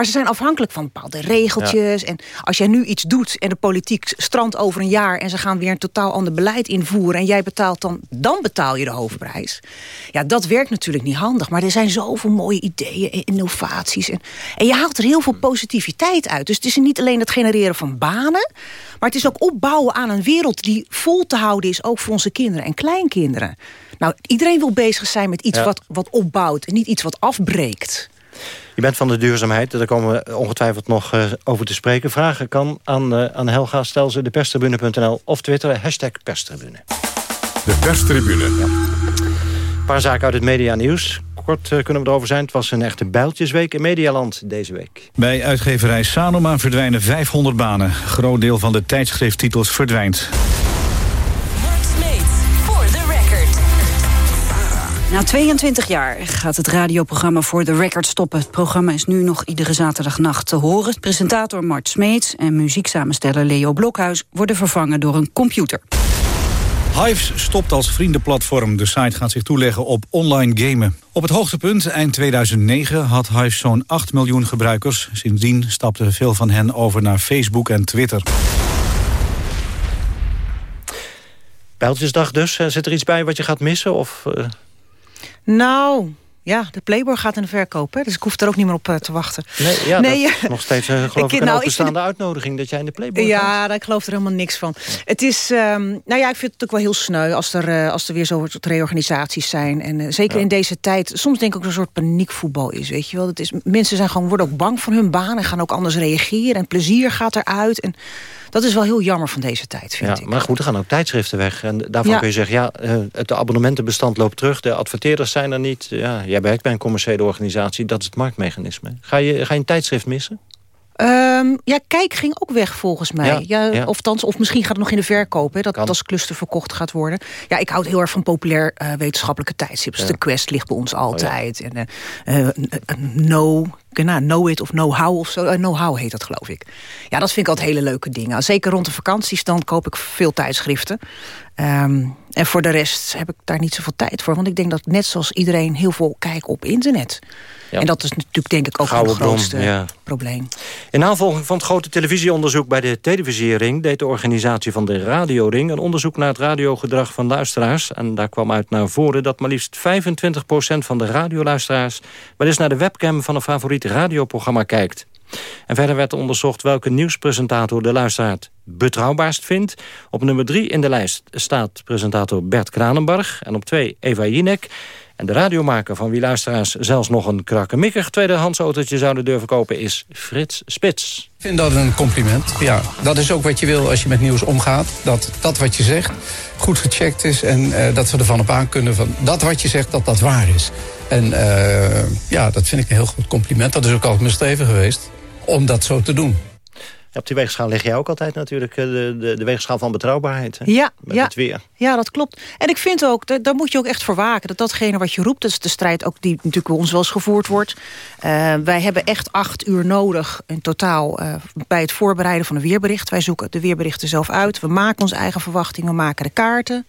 Maar ze zijn afhankelijk van bepaalde regeltjes. En als jij nu iets doet en de politiek strandt over een jaar... en ze gaan weer een totaal ander beleid invoeren... en jij betaalt dan, dan betaal je de hoofdprijs. Ja, dat werkt natuurlijk niet handig. Maar er zijn zoveel mooie ideeën en innovaties. En, en je haalt er heel veel positiviteit uit. Dus het is niet alleen het genereren van banen... maar het is ook opbouwen aan een wereld die vol te houden is... ook voor onze kinderen en kleinkinderen. Nou, iedereen wil bezig zijn met iets Ja. wat, wat opbouwt... en niet iets wat afbreekt. Je bent van de duurzaamheid, daar komen we ongetwijfeld nog eh, over te spreken. Vragen kan aan, eh, aan Helga, stel ze de perstribune.nl of twitteren, hashtag perstribune. De perstribune. Een paar zaken uit het medianieuws. Kort eh, kunnen we erover zijn. Het was een echte bijltjesweek in Medialand deze week. Bij uitgeverij Sanoma verdwijnen 500 banen. Groot deel van de tijdschrifttitels verdwijnt. Na 22 jaar gaat het radioprogramma For the Record stoppen. Het programma is nu nog iedere zaterdagnacht te horen. Presentator Mart Smeets en muzieksamensteller Leo Blokhuis... worden vervangen door een computer. Hives stopt als vriendenplatform. De site gaat zich toeleggen op online gamen. Op het hoogtepunt, eind 2009, had Hives zo'n 8 miljoen gebruikers. Sindsdien stapten veel van hen over naar Facebook en Twitter. Bijltjesdag dus. Eh, Zit er iets bij wat je gaat missen? Of, uh... Nou, ja, de Playboy gaat in de verkoop, hè? dus ik hoef er ook niet meer op uh, te wachten. Nee, ja, nee, dat is nog steeds uh, geloof ik, ik een nou, openstaande ik uitnodiging... dat jij in de Playboy Ja, daar ik geloof er helemaal niks van. Het is, um, nou ja, ik vind het ook wel heel sneu... als er, uh, als er weer zo soort reorganisaties zijn. En zeker ja. in deze tijd, soms denk ik ook een soort paniekvoetbal is, weet je wel. Dat is, mensen zijn gewoon, worden ook bang voor hun baan... en gaan ook anders reageren en plezier gaat eruit... En, dat is wel heel jammer van deze tijd, vind ja, ik. Maar goed, er gaan ook tijdschriften weg. En daarvan ja. kun je zeggen, ja, het abonnementenbestand loopt terug. De adverteerders zijn er niet. Ja, jij werkt bij een commerciële organisatie. Dat is het marktmechanisme. Ga je, ga je een tijdschrift missen? Um, ja, Kijk ging ook weg volgens mij. Ja, ja, ja. Of, thans, of misschien gaat het nog in de verkoop. Hè, dat het als cluster verkocht gaat worden. Ja, ik houd heel erg van populair uh, wetenschappelijke tijdstips. De Quest ligt bij ons altijd. Oh, en uh, uh, No, nou, know it of know-how of zo. know-how heet dat, geloof ik. Ja, dat vind ik altijd hele leuke dingen. Zeker rond de vakanties, dan koop ik veel tijdschriften. Um, en voor de rest heb ik daar niet zoveel tijd voor. Want ik denk dat net zoals iedereen heel veel kijk op internet. Ja. En dat is natuurlijk denk ik ook Gouden het grootste bron, ja. probleem. In aanvolging van het grote televisieonderzoek bij de televisiering... deed de organisatie van de Radioring een onderzoek naar het radiogedrag van luisteraars. En daar kwam uit naar voren dat maar liefst 25% van de radioluisteraars... wel eens naar de webcam van een favoriet radioprogramma kijkt. En verder werd onderzocht welke nieuwspresentator de luisteraar betrouwbaarst vindt. Op nummer 3 in de lijst staat presentator Bert Kranenbarg. En op 2 Eva Jinek. En de radiomaker van wie luisteraars zelfs nog een krakkemikkig tweedehands autootje zouden durven kopen is Frits Spits. Ik vind dat een compliment. Ja, dat is ook wat je wil als je met nieuws omgaat. Dat dat wat je zegt goed gecheckt is en uh, dat we ervan op aan kunnen van dat wat je zegt dat dat waar is. En uh, ja, dat vind ik een heel goed compliment. Dat is ook altijd mijn streven geweest om dat zo te doen. Ja, op die weegschaal leg jij ook altijd natuurlijk de, de, de weegschaal van betrouwbaarheid. Hè? Ja, Met ja. het weer. Ja, dat klopt. En ik vind ook, daar moet je ook echt voor waken. Dat datgene wat je roept, dat is de strijd ook die natuurlijk bij ons wel eens gevoerd wordt. Uh, wij hebben echt acht uur nodig in totaal uh, bij het voorbereiden van een weerbericht. Wij zoeken de weerberichten zelf uit. We maken onze eigen verwachtingen, we maken de kaarten.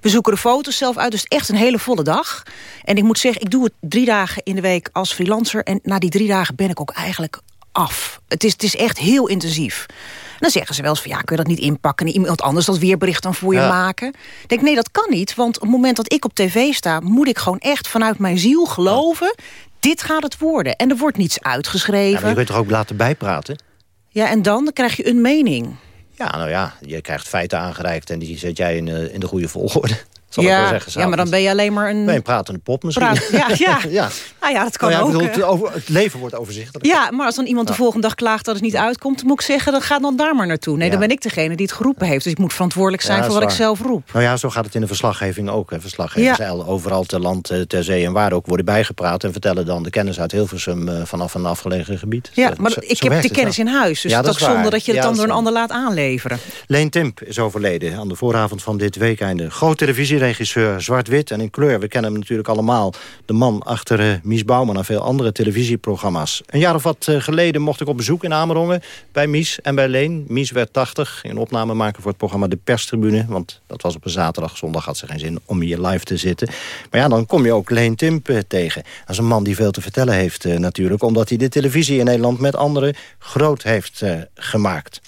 We zoeken de foto's zelf uit, dus echt een hele volle dag. En ik moet zeggen, ik doe het drie dagen in de week als freelancer. En na die drie dagen ben ik ook eigenlijk af. Het is, het is echt heel intensief. En dan zeggen ze wel eens van, ja, kun je dat niet inpakken... en iemand anders dat weerbericht dan voor je Ja. maken? Ik denk, nee, dat kan niet. Want op het moment dat ik op tv sta... moet ik gewoon echt vanuit mijn ziel geloven... dit gaat het worden. En er wordt niets Ja, uitgeschreven. maar je kunt er ook laten bijpraten. Ja, en dan, dan krijg je een mening. Ja, nou ja, je krijgt feiten aangereikt... en die zet jij in, eh, in de goede volgorde. Zal ik wel Ja, zeggen, ja, maar dan ben je alleen maar een... Je een pratende pop misschien. praat- ja, ja. ja. Nou ja, dat kan Nou ja, ook. bedoel, het, over, het leven wordt overzichtelijk. Ja, maar als dan iemand de Ja. volgende dag klaagt dat het niet uitkomt... dan moet ik zeggen, dan ga dan daar maar naartoe. Nee, Ja. dan ben ik degene die het geroepen heeft. Dus ik moet verantwoordelijk zijn Ja, voor wat ik zelf roep. Nou ja, zo gaat het in de verslaggeving ook. Hè. Verslaggevers Ja. overal ter land, eh, ter zee en waar ook worden bijgepraat... en vertellen dan de kennis uit Hilversum eh, vanaf een afgelegen gebied. Ja, maar zo- ik zo heb de kennis in huis. Dus Ja, is dat ook is zonde waar. dat je het Ja, dan door een ander laat aanleveren. Leen Timp is overleden aan de vooravond van dit weekende. Groot televisieregisseur, zwart-wit en in kleur. We kennen hem natuurlijk allemaal. De man achter eh, Mies Bouwman en veel andere televisieprogramma's. Een jaar of wat eh, geleden mocht ik op bezoek in Amerongen... bij Mies en bij Leen. Mies werd 80. Een opname maken voor het programma De Perstribune. Want dat was op een zaterdag. Zondag had ze geen zin om hier live te zitten. Maar ja, dan kom je ook Leen Timp eh, tegen. Dat is een man die veel te vertellen heeft natuurlijk. Omdat hij de televisie in Nederland met anderen groot heeft gemaakt.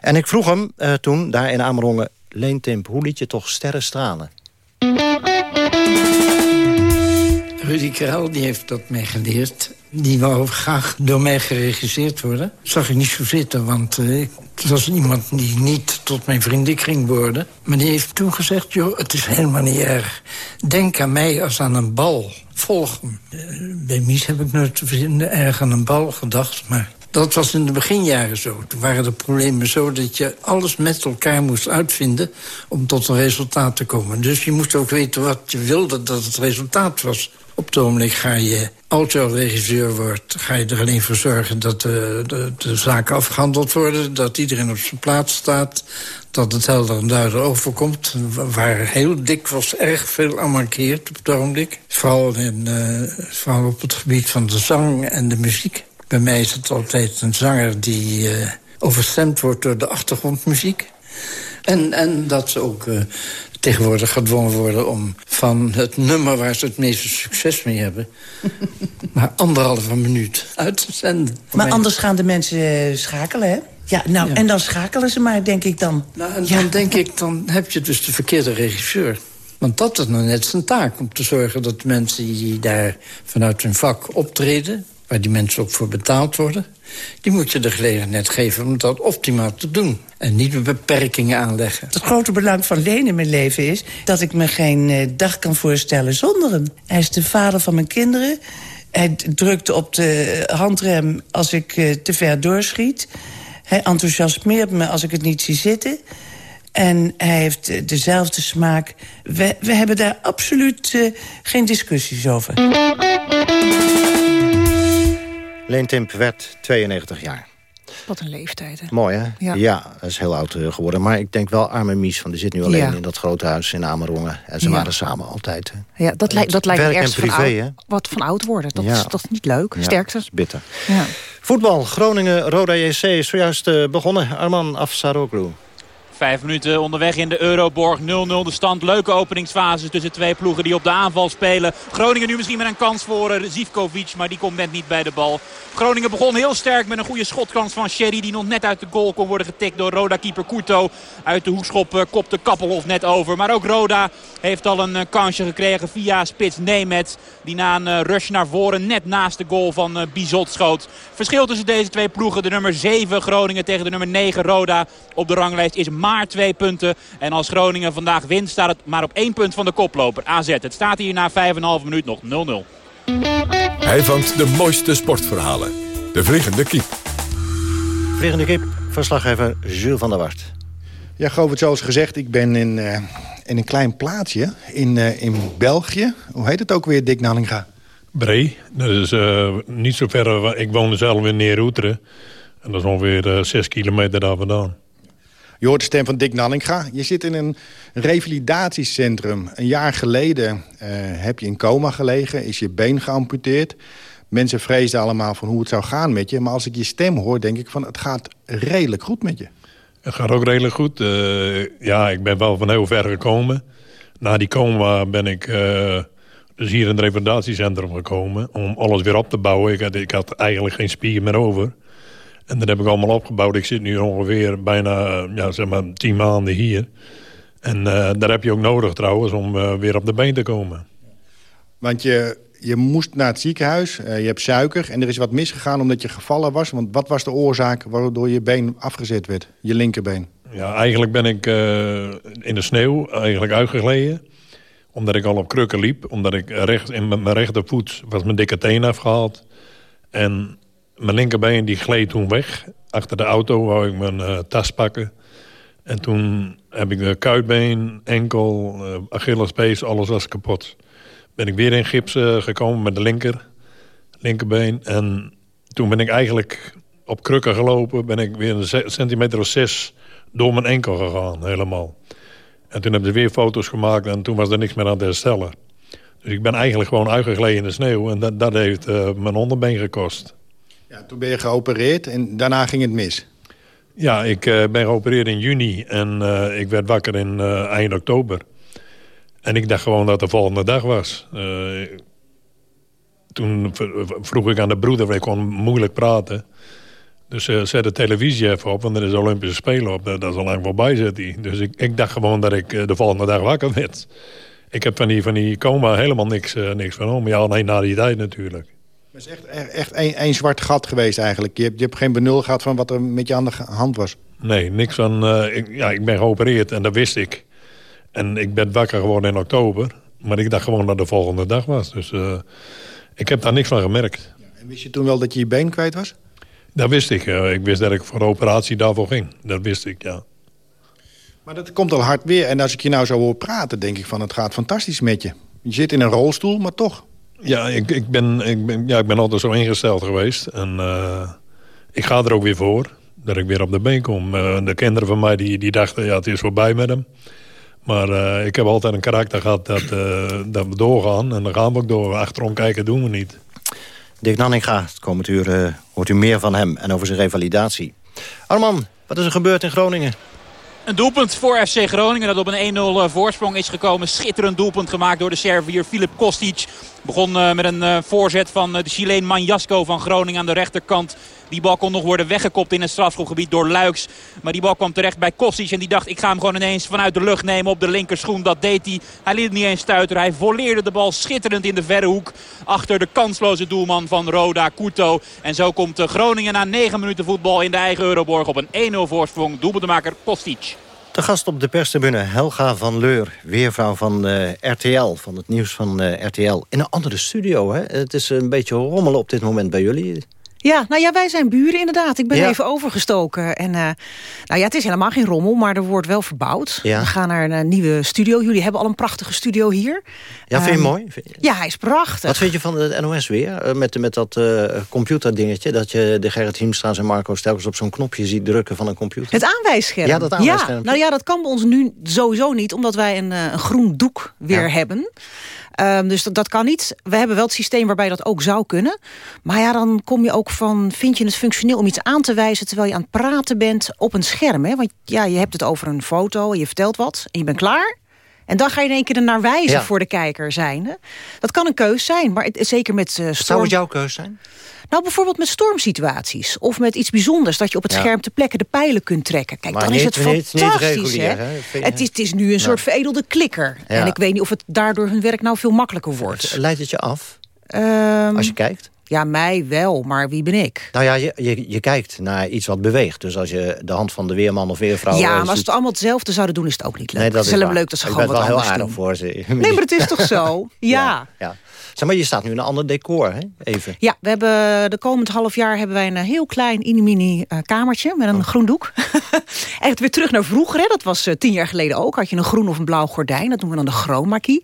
En ik vroeg hem toen, daar in Amerongen... Leen Timp, hoe liet je toch sterren stralen? Rudy Karel die heeft dat mij geleerd. Die wou graag door mij geregisseerd worden. Dat zag ik niet zo zitten, want eh, het was iemand die niet tot mijn vriendenkring behoorde. Maar die heeft toen gezegd, joh, het is helemaal niet erg. Denk aan mij als aan een bal. Volg hem. Eh, bij Mies heb ik nooit erg aan een bal gedacht, maar... Dat was in de beginjaren zo. Toen waren de problemen zo dat je alles met elkaar moest uitvinden... om tot een resultaat te komen. Dus je moest ook weten wat je wilde dat het resultaat was. Op het ogenblik ga je autoregisseur wordt... ga je er alleen voor zorgen dat de, de, de zaken afgehandeld worden... dat iedereen op zijn plaats staat... dat het helder en duidelijk overkomt. Waar heel dikwijls erg veel aan mankeert op het ogenblik. Vooral, in, eh, vooral op het gebied van de zang en de muziek. Bij mij is het altijd een zanger die eh, overstemd wordt door de achtergrondmuziek. En, en dat ze ook eh, tegenwoordig gedwongen worden om van het nummer waar ze het meeste succes mee hebben... maar anderhalve minuut uit te zenden. Maar anders gaan de mensen eh, schakelen, hè? Ja, nou, en dan schakelen ze maar, denk ik dan. Nou, en dan denk ik, dan heb je dus de verkeerde regisseur. Want dat is nou net zijn taak, om te zorgen dat de mensen die daar vanuit hun vak optreden... waar die mensen ook voor betaald worden... die moet je de gelegenheid geven om dat optimaal te doen. En niet beperkingen aanleggen. Het grote belang van Leen in mijn leven is... dat ik me geen eh, dag kan voorstellen zonder hem. Hij is de vader van mijn kinderen. Hij drukt op de handrem als ik eh, te ver doorschiet. Hij enthousiasmeert me als ik het niet zie zitten... En hij heeft eh, dezelfde smaak. We, we hebben daar absoluut geen discussies over. Timp werd 92 jaar. Wat een leeftijd, hè? Mooi, hè? Ja, dat is heel oud eh, geworden. Maar ik denk wel arme Mies, van die zit nu alleen Ja. in dat grote huis in Amerongen. En ze Ja. waren samen altijd. Hè. Ja, dat, lijkt dat lijkt me ergens van privé, oud, wat van oud worden. Dat, is, dat is niet leuk. Sterkte. is bitter. Ja. Voetbal, Groningen, Roda JC is zojuist eh, begonnen. Arman Afsaroglu. Vijf minuten onderweg in de Euroborg. 0-0 de stand. Leuke openingsfase tussen twee ploegen die op de aanval spelen. Groningen nu misschien met een kans voor eh, Zivkovic, maar die komt net niet bij de bal. Groningen begon heel sterk met een goede schotkans van Sherry. Die nog net uit de goal kon worden getikt door Roda-keeper Kurto. Uit de hoekschop eh, kopte Kappelhof net over. Maar ook Roda heeft al een eh, kansje gekregen via spits Nemet. Die na een rush naar voren net naast de goal van Bizot schoot. Verschil tussen deze twee ploegen. De nummer 7 Groningen tegen de nummer 9 Roda op de ranglijst is maar twee punten. En als Groningen vandaag wint staat het maar op één punt van de koploper AZ. Het staat hier na 5,5 minuut nog 0-0. Hij vangt de mooiste sportverhalen. De Vliegende Kiep. Vliegende kip, verslaggever Jules van der Wart. Ja, Govert, zoals gezegd, ik ben in, eh, in een klein plaatsje in, eh, in België. Hoe heet het ook weer, Dick Nanninga? Bree. Dat is eh, niet zo ver. Ik woonde zelf in Neeroeteren. En dat is ongeveer zes kilometer daar vandaan. Je hoort de stem van Dick Nanninga. Je zit in een revalidatiecentrum. Een jaar geleden eh, heb je in coma gelegen, is je been geamputeerd. Mensen vreesden allemaal van hoe het zou gaan met je. Maar als ik je stem hoor, denk ik van het gaat redelijk goed met je. Het gaat ook redelijk goed. Eh, ja, ik ben wel van heel ver gekomen. Na die coma ben ik eh, dus hier in het revalidatiecentrum gekomen... om alles weer op te bouwen. Ik had, ik had eigenlijk geen spier meer over. En dat heb ik allemaal opgebouwd. Ik zit nu ongeveer bijna eh, ja, zeg maar tien maanden hier. En eh, daar heb je ook nodig trouwens om eh, weer op de been te komen. Want je, je moest naar het ziekenhuis, je hebt suiker... en er is wat misgegaan omdat je gevallen was. Want wat was de oorzaak waardoor je been afgezet werd? Je linkerbeen. Ja, eigenlijk ben ik in de sneeuw eigenlijk uitgegleden. Omdat ik al op krukken liep. Omdat ik recht, in mijn mijn rechtervoet was mijn dikke teen afgehaald. En mijn linkerbeen die gleed toen weg. Achter de auto wou ik mijn eh, tas pakken. En toen heb ik de kuitbeen, enkel, eh Achillespees, alles was kapot. Ben ik weer in gips eh, gekomen met de linker, linkerbeen. En toen ben ik eigenlijk op krukken gelopen. Ben ik weer een ce- centimeter of zes door mijn enkel gegaan, helemaal. En toen hebben ze weer foto's gemaakt en toen was er niks meer aan te herstellen. Dus ik ben eigenlijk gewoon uitgegleden in de sneeuw. En dat, dat heeft mijn onderbeen gekost. Ja, toen ben je geopereerd en daarna ging het mis. Ja, ik eh, ben geopereerd in juni en eh, ik werd wakker in eh, eind oktober. En ik dacht gewoon dat de volgende dag was. Toen vroeg ik aan de broeder, want ik kon moeilijk praten. Dus zet de televisie even op, want er is Olympische Spelen op. Dat dat is al lang voorbij, zit hij. Dus ik, ik dacht gewoon dat ik de volgende dag wakker werd. Ik heb van die, van die coma helemaal niks, niks vernomen. Ja, alleen na die tijd natuurlijk. Het is echt, echt, één, één zwart gat geweest eigenlijk. Je hebt, je hebt geen benul gehad van wat er met je aan de hand was. Nee, niks van... eh, ik, ja, ik ben geopereerd en dat wist ik. En ik ben wakker geworden in oktober. Maar ik dacht gewoon dat de volgende dag was. Dus eh, ik heb daar niks van gemerkt. En wist je toen wel dat je je been kwijt was? Dat wist ik. eh, ik wist dat ik voor de operatie daarvoor ging. Dat wist ik, ja. Maar dat komt al hard weer. En als ik je nou zo hoor praten, denk ik van het gaat fantastisch met je. Je zit in een rolstoel, maar toch. Ja, ik, ik, ben, ik, ben, ja, ik ben altijd zo ingesteld geweest. En eh, ik ga er ook weer voor. Dat ik weer op de been kom. Eh, de kinderen van mij die, die dachten, ja, het is voorbij met hem. Maar eh, ik heb altijd een karakter gehad dat, eh, dat we doorgaan. En dan gaan we ook door. Achterom kijken doen we niet. Dick Nanninga, het komend uur eh, hoort u meer van hem en over zijn revalidatie. Arman, wat is er gebeurd in Groningen? Een doelpunt voor FC Groningen dat op een 1-0 voorsprong is gekomen. Schitterend doelpunt gemaakt door de Servier Filip Kostic. Begon eh, met een eh, voorzet van eh, de Chileen Manjasco van Groningen aan de rechterkant. Die bal kon nog worden weggekopt in het strafschopgebied door Luiks. Maar die bal kwam terecht bij Kostic. En die dacht ik ga hem gewoon ineens vanuit de lucht nemen op de linkerschoen. Dat deed hij. Hij liet het niet eens stuiteren. Hij volleerde de bal schitterend in de verre hoek. Achter de kansloze doelman van Roda, Couto. En zo komt Groningen na 9 minuten voetbal in de eigen Euroborg op een 1-0 voorsprong. Doelpuntemaker Kostic. De gast op de perstribune, Helga van Leur, weervrouw van uh, RTL, van het nieuws van uh, RTL. In een andere studio, hè? Het is een beetje rommelen op dit moment bij jullie. Ja, nou ja, wij zijn buren inderdaad. Ik ben ja. even overgestoken. En, uh, nou ja, het is helemaal geen rommel, maar er wordt wel verbouwd. Ja. We gaan naar een nieuwe studio. Jullie hebben al een prachtige studio hier. Ja, vind je um, mooi? Vind je... Ja, hij is prachtig. Wat vind je van het NOS weer? Met, met dat uh, computerdingetje, dat je de Gerrit Hiemstra's en Marco telkens op zo'n knopje ziet drukken van een computer. Het aanwijsscherm. Ja, dat aanwijsscherm. Ja, nou ja, dat kan bij ons nu sowieso niet, omdat wij een, een groen doek weer hebben. Um, dus dat, dat kan niet. We hebben wel het systeem waarbij dat ook zou kunnen. Maar ja, dan kom je ook van... vind je het functioneel om iets aan te wijzen... terwijl je aan het praten bent op een scherm. Hè? Want ja, je hebt het over een foto, je vertelt wat... en je bent klaar. En dan ga je in één keer er naar wijzen ja. voor de kijker zijn. Hè? Dat kan een keus zijn, maar het, zeker met uh, storm... Zou het jouw keus zijn? Nou, bijvoorbeeld met stormsituaties. Of met iets bijzonders. Dat je op het ja. scherm ter plekke de pijlen kunt trekken. Kijk, maar dan niet, is het fantastisch. Niet hè? hè? Het, is, het is nu een soort veredelde klikker. Ja. En ik weet niet of het daardoor hun werk nou veel makkelijker wordt. Leidt het je af? Um, Als je kijkt? Ja, mij wel, maar wie ben ik? Nou ja, je, je, je, kijkt naar iets wat beweegt. Dus als je de hand van de weerman of weervrouw... Ja, maar als het allemaal hetzelfde zouden doen, is het ook niet leuk. Nee, dat het is wel leuk dat ze ik gewoon ben wat wel anders heel aardig doen. voor ze. Nee, maar het is toch zo? ja. ja, ja. Zeg maar, je staat nu in een ander decor, hè? Even. Ja, we hebben de komend half jaar hebben wij een heel klein mini uh, kamertje met een oh. groen doek. Echt weer terug naar vroeger, hè? dat was uh, tien jaar geleden ook. Had je een groen of een blauw gordijn, dat noemen we dan de chromakie.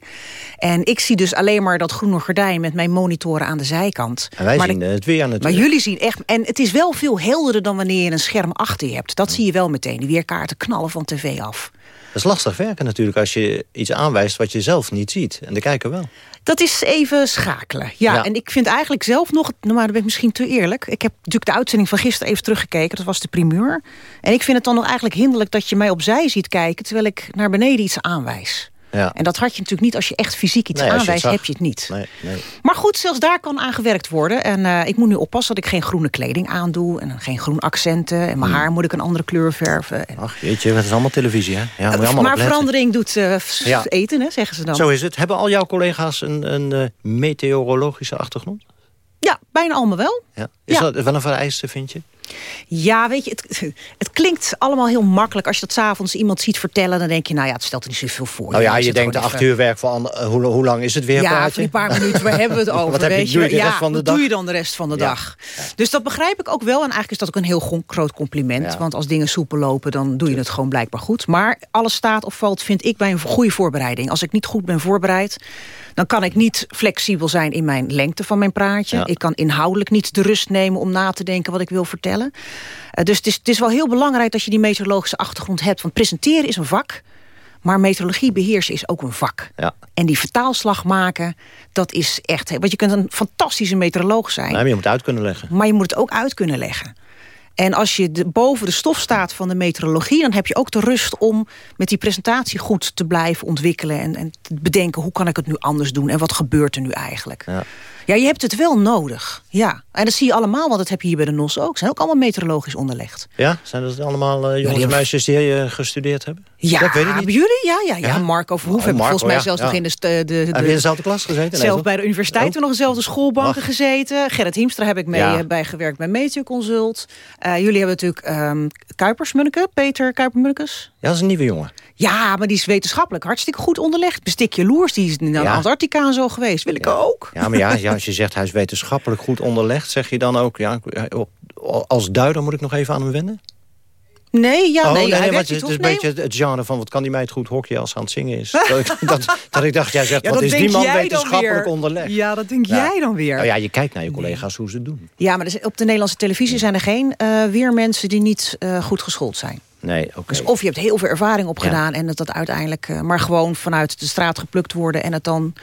En ik zie dus alleen maar dat groene gordijn met mijn monitoren aan de zijkant. En wij maar zien de, het weer natuurlijk. Maar jullie zien echt, en het is wel veel helderder dan wanneer je een scherm achter je hebt. Dat zie je wel meteen, die weerkaarten knallen van tv af. Dat is lastig werken natuurlijk als je iets aanwijst wat je zelf niet ziet. En de kijker wel. Dat is even schakelen. Ja, ja, en ik vind eigenlijk zelf nog... Nou, maar dan ben ik misschien te eerlijk. Ik heb natuurlijk de uitzending van gisteren even teruggekeken. Dat was de primeur. En ik vind het dan nog eigenlijk hinderlijk dat je mij opzij ziet kijken... terwijl ik naar beneden iets aanwijs. Ja. En dat had je natuurlijk niet als je echt fysiek iets nee, aanwijst, je heb je het niet. Nee, nee. Maar goed, zelfs daar kan aan gewerkt worden. En uh, ik moet nu oppassen dat ik geen groene kleding aandoe... en geen groen accenten. En mijn hmm. haar moet ik een andere kleur verven. Ach jeetje, het is allemaal televisie, hè? Ja, je allemaal maar verandering doet uh, ja. eten, hè, zeggen ze dan. Zo is het. Hebben al jouw collega's een, een meteorologische achtergrond? Ja, bijna allemaal wel. Ja. Is dat wel een vereiste, vind je? Ja, weet je, het, het klinkt allemaal heel makkelijk. Als je dat s'avonds iemand ziet vertellen, dan denk je... nou ja, het stelt er niet zoveel voor. Nou ja, je denkt de acht uur werk van... Hoe, hoe, lang is het weer? Ja, voor een paar minuten, waar hebben we het over? wat heb je, doe je de ja, rest van de dag? doe je dan de rest van de ja. dag? Dus dat begrijp ik ook wel. En eigenlijk is dat ook een heel groot compliment. Ja. Want als dingen soepel lopen, dan doe je het gewoon blijkbaar goed. Maar alles staat of valt, vind ik, bij een goede voorbereiding. Als ik niet goed ben voorbereid... dan kan ik niet flexibel zijn in mijn lengte van mijn praatje. Ik kan inhoudelijk niet de rust nemen om na te denken wat ik wil vertellen. Uh, dus het is, het is wel heel belangrijk dat je die meteorologische achtergrond hebt. Want presenteren is een vak, maar meteorologie beheersen is ook een vak. Ja. En die vertaalslag maken, dat is echt... Want je kunt een fantastische meteoroloog zijn. Nee, maar je moet het uit kunnen leggen. Maar je moet het ook uit kunnen leggen. En als je de, boven de stof staat van de meteorologie... dan heb je ook de rust om met die presentatie goed te blijven ontwikkelen... en, en te bedenken, hoe kan ik het nu anders doen... en wat gebeurt er nu eigenlijk? Ja. Ja, je hebt het wel nodig. Ja. En dat zie je allemaal, want dat heb je hier bij de NOS ook. Ze zijn ook allemaal meteorologisch onderlegd. Ja? Zijn dat allemaal uh, jongens en meisjes die uh, gestudeerd hebben? Ja, dat weet ik niet. jullie? Ja, ja, ja. ja. Marco Verhoef oh, heb volgens mij ja, zelfs ja. nog in de... de, de, heb je in dezelfde klas gezeten? Zelf bij de universiteit oh. nog dezelfde schoolbanken Ach. gezeten. Gerrit Hiemstra heb ik mee Ja. bij gewerkt bij Meteoconsult. Uh, jullie hebben natuurlijk um, Kuipers Munneke, Peter Kuiper-Munnekes. Ja, dat is een nieuwe jongen. Ja, maar die is wetenschappelijk hartstikke goed onderlegd. Bestikje Loers, die is naar. Antarctica en zo geweest. Wil ik ook. Ja, maar ja, als je zegt hij is wetenschappelijk goed onderlegd... zeg je dan ook, ja, als duider moet ik nog even aan hem wennen? Nee, ja, oh, nee, want werkt het is een nee? beetje het genre van... wat kan die meid goed ze aan het zingen is. dat, ik, dat, dat ik dacht, jij zegt, Ja, wat dat is die man wetenschappelijk weer. onderlegd? Ja, dat denk jij dan weer. Nou ja, je kijkt naar je collega's hoe ze het doen. Ja, maar dus op de Nederlandse televisie zijn er geen uh, weermensen die niet uh, goed geschoold zijn. Nee, oké. Dus of je hebt heel veel ervaring opgedaan en dat dat uiteindelijk... Uh, maar gewoon vanuit de straat geplukt worden en het dan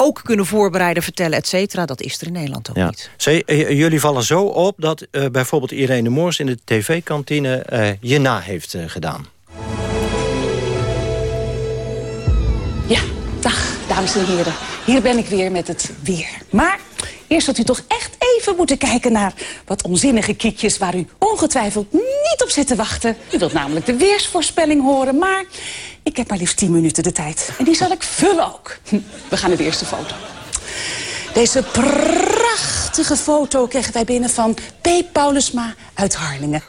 ook kunnen voorbereiden, vertellen, et cetera. Dat is er in Nederland ook Ja. niet. Zee, eh, jullie vallen zo op dat eh, bijvoorbeeld Irene Moors in de tv-kantine eh, je na heeft gedaan. Ja, dag dames en heren. Hier ben ik weer met het weer. Maar eerst wilt u toch echt even moeten kijken naar wat onzinnige kiekjes... waar u ongetwijfeld niet op zit te wachten. U wilt namelijk de weersvoorspelling horen, maar ik heb maar liefst 10 minuten de tijd. En die zal ik vullen ook. We gaan naar de eerste foto. Deze prachtige foto kregen wij binnen van P. Paulusma uit Harlingen.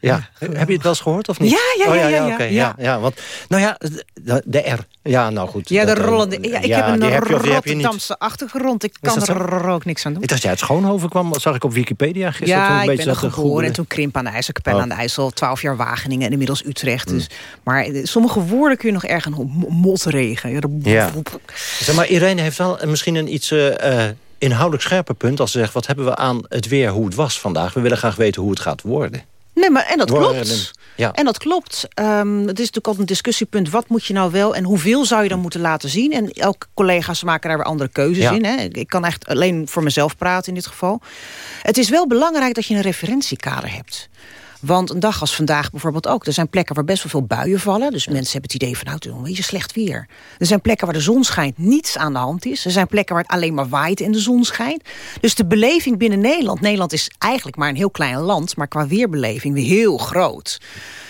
Ja, heb je het wel eens gehoord of niet? Ja, ja, Oh, ja, ja, oké, ja. ja, ja, want, nou ja, de, de R. Ja, nou goed. Ja, de eh, rollende... Ja, ik heb een heb je die heb. Rotterdamse achtergrond. Ik kan er ook niks aan doen. Ik dacht jij uit Schoonhoven kwam, dat zag ik op Wikipedia gisteren. Ja, een ik beetje ben geboren en googelen. toen Krimp aan de IJssel, Capelle Oh. aan de IJssel, 12 jaar Wageningen en inmiddels Utrecht. Mm. Dus, maar eh, sommige woorden kun je nog erg een mo- motregen. Ja. Zeg maar, Irene heeft wel misschien een iets eh, inhoudelijk scherper punt... als ze zegt, wat hebben we aan het weer, hoe het was vandaag? We willen graag weten hoe het gaat worden. Nee, maar en dat klopt. Ja. En dat klopt. Ehm, het is natuurlijk altijd een discussiepunt. Wat moet je nou wel en hoeveel zou je dan moeten laten zien? En elke collega's maken daar weer andere keuzes Ja. in. Hè. Ik kan echt alleen voor mezelf praten in dit geval. Het is wel belangrijk dat je een referentiekader hebt. Want een dag als vandaag bijvoorbeeld ook. Er zijn plekken waar best wel veel buien vallen. Dus mensen hebben het idee van nou, het is een beetje slecht weer. Er zijn plekken waar de zon schijnt, niets aan de hand is. Er zijn plekken waar het alleen maar waait en de zon schijnt. Dus de beleving binnen Nederland... Nederland is eigenlijk maar een heel klein land... maar qua weerbeleving weer heel groot.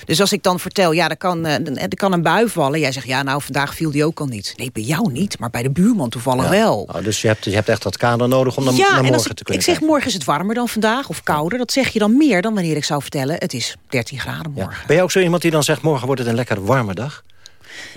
Dus als ik dan vertel, ja, er kan, eh, er kan een bui vallen. Jij zegt, ja, nou, vandaag viel die ook al niet. Nee, bij jou niet, maar bij de buurman toevallig Ja. wel. Nou, dus je hebt, je hebt echt dat kader nodig om dan ja, naar en als morgen ik, te kunnen ik zeg kijken. morgen is het warmer dan vandaag of kouder. Dat zeg je dan meer dan wanneer ik zou vertellen... het is 13 graden morgen. Ben je ook zo iemand die dan zegt, morgen wordt het een lekker warme dag?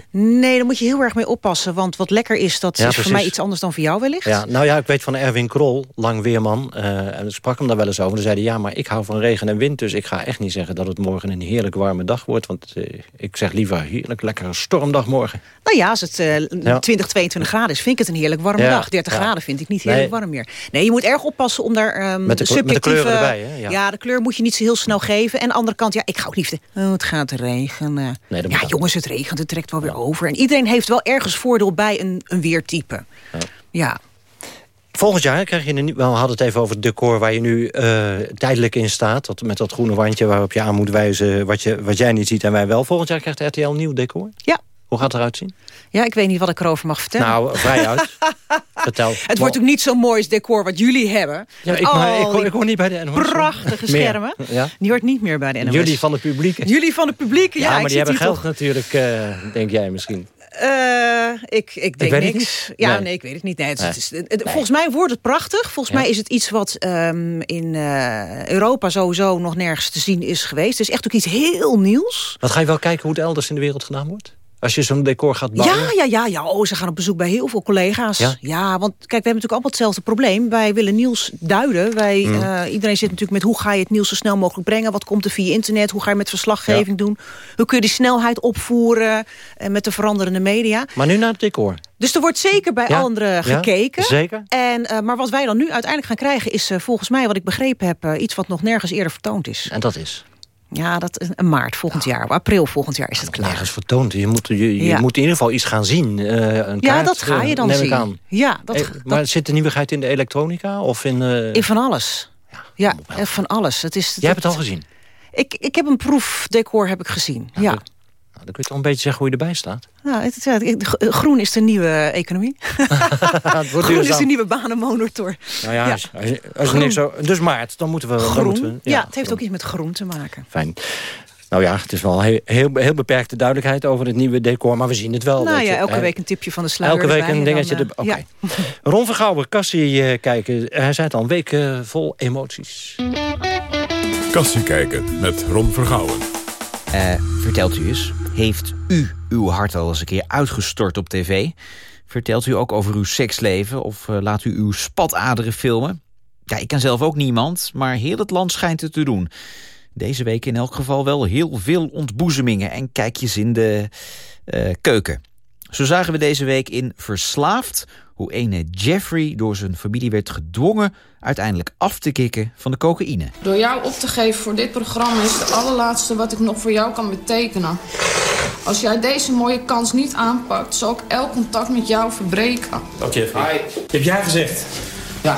Nee, daar moet je heel erg mee oppassen. Want wat lekker is, dat Ja, is voor mij iets anders dan voor jou wellicht. Ja, nou ja, ik weet van Erwin Krol, lang weerman. eh, en ik sprak hem daar wel eens over. Dan zei hij, ja, maar ik hou van regen en wind. Dus ik ga echt niet zeggen dat het morgen een heerlijk warme dag wordt. Want eh, ik zeg liever heerlijk lekkere stormdag morgen. Nou ja, als het Ja. 20, 22 graden is, vind ik het een heerlijk warme Ja, dag. 30 ja. graden vind ik niet heerlijk Nee. warm meer. Nee, je moet erg oppassen om daar ehm Met de kle- met de subjectieve... kleuren erbij, hè? Ja. Ja. de kleur moet je niet zo heel snel geven. En aan de andere kant, ja, ik ga ook niet... Oh, het gaat regenen. Nee, ja, jongens, het regent, het trekt wel weer over. En iedereen heeft wel ergens voordeel bij een, een weertype. Ja. Volgend jaar krijg je een. We hadden het even over het decor waar je nu eh, tijdelijk in staat. Dat, met dat groene wandje waarop je aan moet wijzen... Wat, je, wat jij niet ziet en wij wel. Volgend jaar krijgt RTL een nieuw decor. Ja. Hoe gaat het eruit zien? ja, ik weet niet wat ik erover mag vertellen. Nou, vrij uit. Vertel. Het wordt ook niet zo'n mooi decor wat jullie hebben. Ja, ik, maar, ik, hoor, ik hoor niet bij de NOS. Prachtige schermen. Ja? Die hoort niet meer bij de NOS. Jullie van de publieke. Jullie van de publieke, ja. Ja, ik maar die hebben geld natuurlijk, eh, denk jij misschien. Eh, ik, ik denk weet het niks. niet. Ja, Nee. nee. ik weet het niet. Nee, het, Nee. het is, het- Volgens mij wordt het prachtig. Volgens mij is het iets wat ehm, in eh, Europa sowieso nog nergens te zien is geweest. Het is echt ook iets heel nieuws. Wat ga je wel kijken hoe het elders in de wereld gedaan wordt? Als je zo'n decor gaat bouwen? Ja, ja, ja, ja. Oh, ze gaan op bezoek bij heel veel collega's. Ja? want kijk, we hebben natuurlijk allemaal hetzelfde probleem. Wij willen nieuws duiden. Wij, Mm. eh, iedereen zit natuurlijk met hoe ga je het nieuws zo snel mogelijk brengen. Wat komt er via internet? Hoe ga je met verslaggeving doen? Hoe kun je die snelheid opvoeren eh, met de veranderende media? Maar nu naar het decor. Dus er wordt zeker bij Ja, anderen ja, gekeken. zeker. En, eh, maar wat wij dan nu uiteindelijk gaan krijgen... is volgens mij, wat ik begrepen heb... iets wat nog nergens eerder vertoond is. En dat is? Ja, dat is een maart volgend jaar. April volgend jaar is het klaar. Nergens vertoond. Je moet, je, je Ja. moet in ieder geval iets gaan zien. eh, een Ja, kaart, dat ga je eh, dan neem zien. Ik aan. Ja, dat, Eh, maar zit de nieuwigheid in de elektronica? Of in, in van alles. Ja, eh, van alles. Het is, Jij hebt het al gezien? Ik, ik heb een proefdecor heb ik gezien. Ja. Dan kun je toch een beetje zeggen hoe je erbij staat. Nou, het, ja, g- groen is de nieuwe economie. groen is de nieuwe banenmotor. Nou ja, Ja. Als, als, als Groen. niks zo, dus maart, dan moeten we... Dan Groen. moeten we ja, het heeft ook iets met groen te maken. Fijn. Nou ja, het is wel heel, heel, heel beperkte duidelijkheid over het nieuwe decor, maar we zien het wel. nou ja, elke Eh, week een tipje van de sluier Elke week een en dingetje. dan, eh, Oké. ja. Ron Vergouwen, Cassie eh, kijken. Hij zei het al, een week eh, vol emoties. Kassie kijken met Ron Vergouwen. Eh, vertelt u eens, heeft u uw hart al eens een keer uitgestort op tv? Vertelt u ook over uw seksleven of eh, laat u uw spataderen filmen? Ja, ik ken zelf ook niemand, maar heel het land schijnt het te doen. Deze week in elk geval wel heel veel ontboezemingen en kijkjes in de eh, keuken. Zo zagen we deze week in Verslaafd hoe ene Jeffrey door zijn familie werd gedwongen uiteindelijk af te kicken van de cocaïne. Door jou op te geven voor dit programma is het allerlaatste wat ik nog voor jou kan betekenen. Als jij deze mooie kans niet aanpakt, zal ik elk contact met jou verbreken. Dag Jeffrey. Heb jij gezegd? Ja.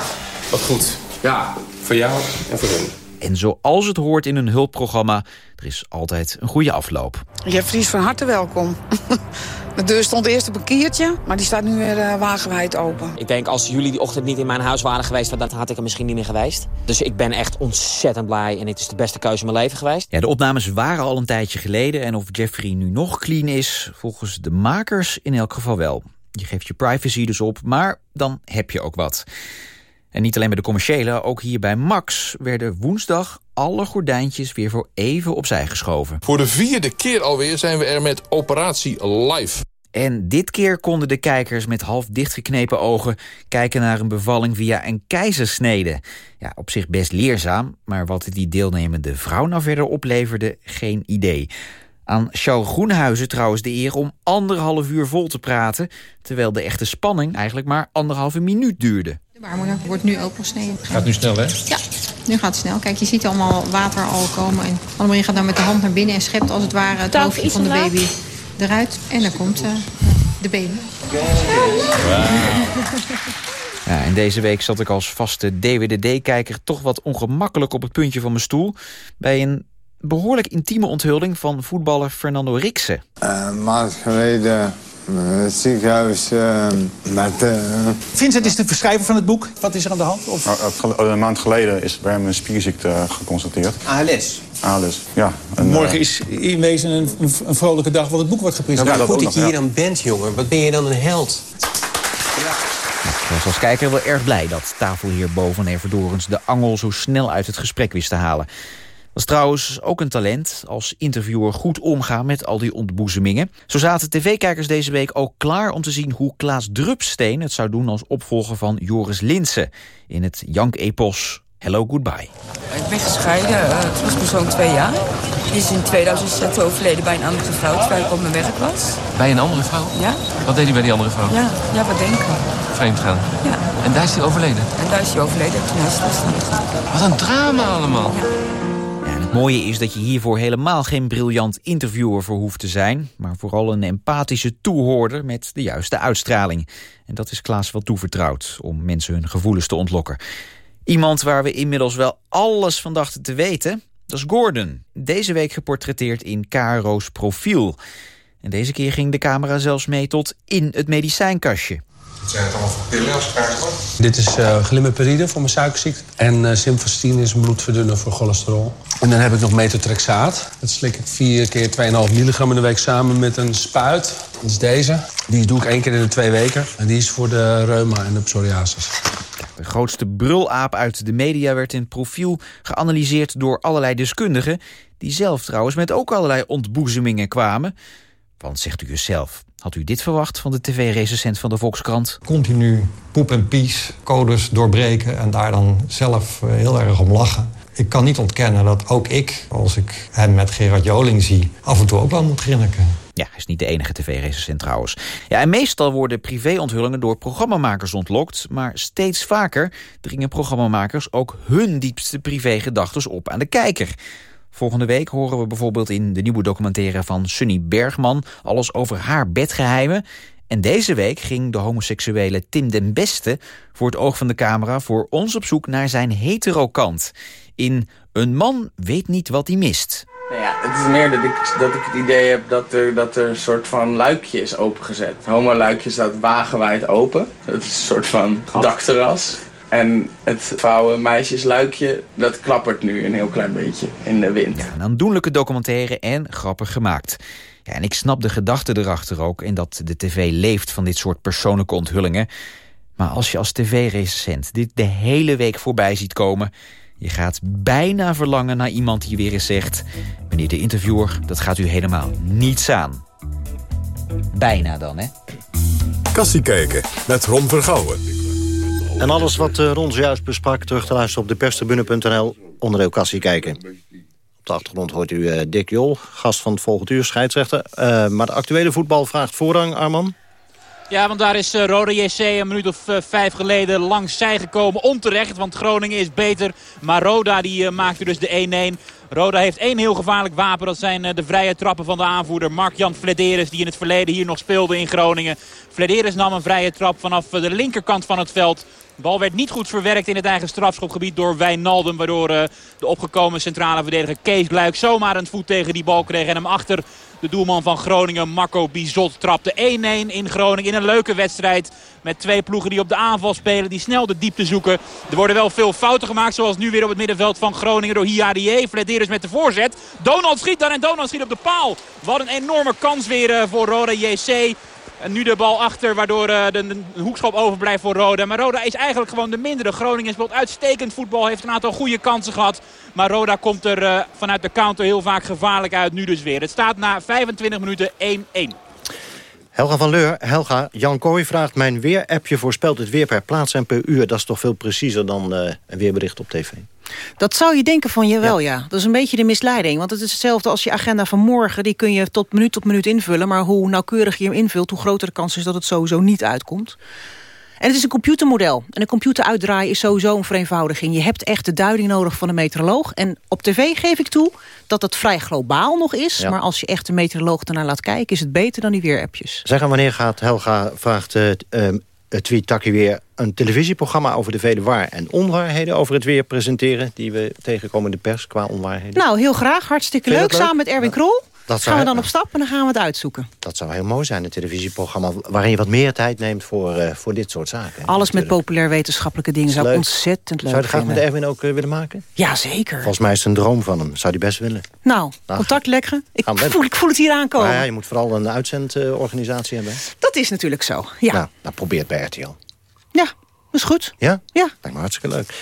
Wat goed. Ja, voor jou en voor hem. En zoals het hoort in een hulpprogramma, er is altijd een goede afloop. Jeffrey is van harte welkom. De deur stond eerst op een kiertje, maar die staat nu weer uh, wagenwijd open. Ik denk als jullie die ochtend niet in mijn huis waren geweest... dan had ik er misschien niet meer geweest. Dus ik ben echt ontzettend blij en het is de beste keuze in mijn leven geweest. Ja, de opnames waren al een tijdje geleden... en of Jeffrey nu nog clean is, volgens de makers in elk geval wel. Je geeft je privacy dus op, maar dan heb je ook wat. En niet alleen bij de commerciële, ook hier bij Max werden woensdag alle gordijntjes weer voor even opzij geschoven. Voor de vierde keer alweer zijn we er met Operatie Live. En dit keer konden de kijkers met half dichtgeknepen ogen... kijken naar een bevalling via een keizersnede. Ja, op zich best leerzaam, maar wat die deelnemende vrouw nou verder opleverde... geen idee. Aan Charles Groenhuizen trouwens de eer om anderhalf uur vol te praten... terwijl de echte spanning eigenlijk maar anderhalve minuut duurde. De baarmoeder wordt nu opengesneden. Gaat nu snel, hè? Ja, nu gaat het snel. Kijk, je ziet allemaal water al komen. En Annemarie gaat dan met de hand naar binnen en schept als het ware het hoofdje van de baby eruit. En dan komt uh, de baby. Ja, en deze week zat ik als vaste DWDD-kijker toch wat ongemakkelijk op het puntje van mijn stoel... bij een behoorlijk intieme onthulling van voetballer Fernando Riksen. Uh, een maand geleden het ziekenhuis uh, met... Uh... Vincent is de verschrijver van het boek. Wat is er aan de hand? Of... Nou, een maand geleden is bij hem een spierziekte geconstateerd. ALS? ALS, ja. En, Morgen is in wezen een, een, vrolijke dag waar het boek wordt gepresenteerd. Ja, goed dat je hier dan bent, jongen. Wat ben je dan een held? Ik was als kijker wel erg blij dat tafel hier boven Everdorens de angel zo snel uit het gesprek wist te halen. Dat is trouwens ook een talent, als interviewer goed omgaan met al die ontboezemingen. Zo zaten tv-kijkers deze week ook klaar om te zien hoe Klaas Drupsteen het zou doen als opvolger van Joris Linsen in het Jank-epos Hello Goodbye. Ik ben gescheiden, uh, het was mijn zo'n twee jaar. Die is in 2006 overleden bij een andere vrouw, terwijl ik op mijn werk was. Bij een andere vrouw? Ja. Wat deed hij bij die andere vrouw? Ja, ja wat denken. Vreemd gaan? Ja. En daar is hij overleden? En daar is hij overleden toen hij stilstand Wat een drama allemaal. Ja. Mooie is dat je hiervoor helemaal geen briljant interviewer voor hoeft te zijn... maar vooral een empathische toehoorder met de juiste uitstraling. En dat is Klaas wel toevertrouwd om mensen hun gevoelens te ontlokken. Iemand waar we inmiddels wel alles van dachten te weten... dat is Gordon, deze week geportretteerd in KRO's profiel. En deze keer ging de camera zelfs mee tot in het medicijnkastje. Wat zijn het allemaal voor pillen als ik Dit is uh, voor mijn suikerziekte. En uh, simvastine is een bloedverdunner voor cholesterol. En dan heb ik nog metotrexaat. Dat slik ik vier keer 2,5 milligram in de week samen met een spuit. Dat is deze. Die doe ik één keer in de twee weken. En die is voor de reuma en de psoriasis. De grootste brulaap uit de media werd in profiel geanalyseerd door allerlei deskundigen... die zelf trouwens met ook allerlei ontboezemingen kwamen. Want zegt u zelf, had u dit verwacht van de tv-recensent van de Volkskrant? Continu poep en pies, codes doorbreken en daar dan zelf heel erg om lachen. Ik kan niet ontkennen dat ook ik, als ik hem met Gerard Joling zie... af en toe ook wel moet grinniken. Ja, hij is niet de enige tv-recensent trouwens. Ja, en meestal worden privéonthullingen door programmamakers ontlokt... maar steeds vaker dringen programmamakers ook hun diepste privégedachten op aan de kijker... Volgende week horen we bijvoorbeeld in de nieuwe documentaire van Sunny Bergman... alles over haar bedgeheimen. En deze week ging de homoseksuele Tim den Beste... voor het oog van de camera voor ons op zoek naar zijn hetero-kant. In Een man weet niet wat hij mist. Nou ja, het is meer dat ik, dat ik het idee heb dat er, dat er een soort van luikje is opengezet. Het homo-luikje staat wagenwijd open. Het is een soort van dakterras. En het vrouwen meisjesluikje, dat klappert nu een heel klein beetje in de wind. Ja, een aandoenlijke documentaire en grappig gemaakt. Ja, en ik snap de gedachte erachter ook... en dat de tv leeft van dit soort persoonlijke onthullingen. Maar als je als tv-recensent dit de hele week voorbij ziet komen... je gaat bijna verlangen naar iemand die weer eens zegt... meneer de interviewer, dat gaat u helemaal niets aan. Bijna dan, hè? Kassie kijken met Ron Vergouwen. En alles wat uh, Ron zojuist besprak, terug te luisteren op deperstribune.nl, onderdeel Kassie kijken. Op de achtergrond hoort u uh, Dick Jol, gast van het volgend uur, scheidsrechter. Uh, maar de actuele voetbal vraagt voorrang, Arman. Ja, want daar is Rode JC een minuut of vijf geleden langs zij gekomen. Onterecht, want Groningen is beter. Maar Roda die maakte dus de 1-1. Roda heeft één heel gevaarlijk wapen. Dat zijn de vrije trappen van de aanvoerder Mark-Jan Flederis. Die in het verleden hier nog speelde in Groningen. Flederis nam een vrije trap vanaf de linkerkant van het veld. De bal werd niet goed verwerkt in het eigen strafschopgebied door Wijnaldum. Waardoor de opgekomen centrale verdediger Kees Luik zomaar een voet tegen die bal kreeg. En hem achter De doelman van Groningen, Marco Bizot, trapte 1-1 in Groningen. In een leuke wedstrijd met twee ploegen die op de aanval spelen. Die snel de diepte zoeken. Er worden wel veel fouten gemaakt. Zoals nu weer op het middenveld van Groningen door Hiarie. Flederis met de voorzet. Donald schiet dan en Donald schiet op de paal. Wat een enorme kans weer eh, voor Roda JC. En nu de bal achter, waardoor uh, de, hoekschop overblijft voor Roda. Maar Roda is eigenlijk gewoon de mindere. Groningen speelt uitstekend voetbal, heeft een aantal goede kansen gehad. Maar Roda komt er uh, vanuit de counter heel vaak gevaarlijk uit, nu dus weer. Het staat na 25 minuten 1-1. Helga van Leur, Helga, Jan Kooi vraagt... mijn weerappje voorspelt het weer per plaats en per uur. Dat is toch veel preciezer dan uh, een weerbericht op tv? Dat zou je denken van jawel, ja. ja. Dat is een beetje de misleiding. Want het is hetzelfde als je agenda van morgen. Die kun je tot minuut tot minuut invullen. Maar hoe nauwkeurig je hem invult... hoe groter de kans is dat het sowieso niet uitkomt. En het is een computermodel. En een computer uitdraaien is sowieso een vereenvoudiging. Je hebt echt de duiding nodig van een meteoroloog. En op tv geef ik toe dat het vrij globaal nog is. Ja. Maar als je echt een meteoroloog ernaar laat kijken... is het beter dan die weerappjes. Zeg aan wanneer gaat Helga, vraagt uh, uh, Tweet Takkie weer... een televisieprogramma over de vele waar- en onwaarheden... over het weer presenteren die we tegenkomen in de pers qua onwaarheden? Nou, heel graag. Hartstikke leuk. leuk. Samen met Erwin Krol. Dat gaan we dan op stap en dan gaan we het uitzoeken. Dat zou heel mooi zijn, een televisieprogramma... waarin je wat meer tijd neemt voor, uh, voor dit soort zaken. Alles natuurlijk. met populair wetenschappelijke dingen zou ik ontzettend leuk Zou je het graag vinden. met Erwin ook uh, willen maken? Ja, zeker. Volgens mij is het een droom van hem. Zou hij best willen. Nou, nou contact leggen. Ik voel, ik voel het hier aankomen. Nou ja, je moet vooral een uitzendorganisatie hebben. Dat is natuurlijk zo, ja. Nou, nou probeer het bij RTL. Ja, is goed. Ja? Ja. Lijkt me hartstikke leuk.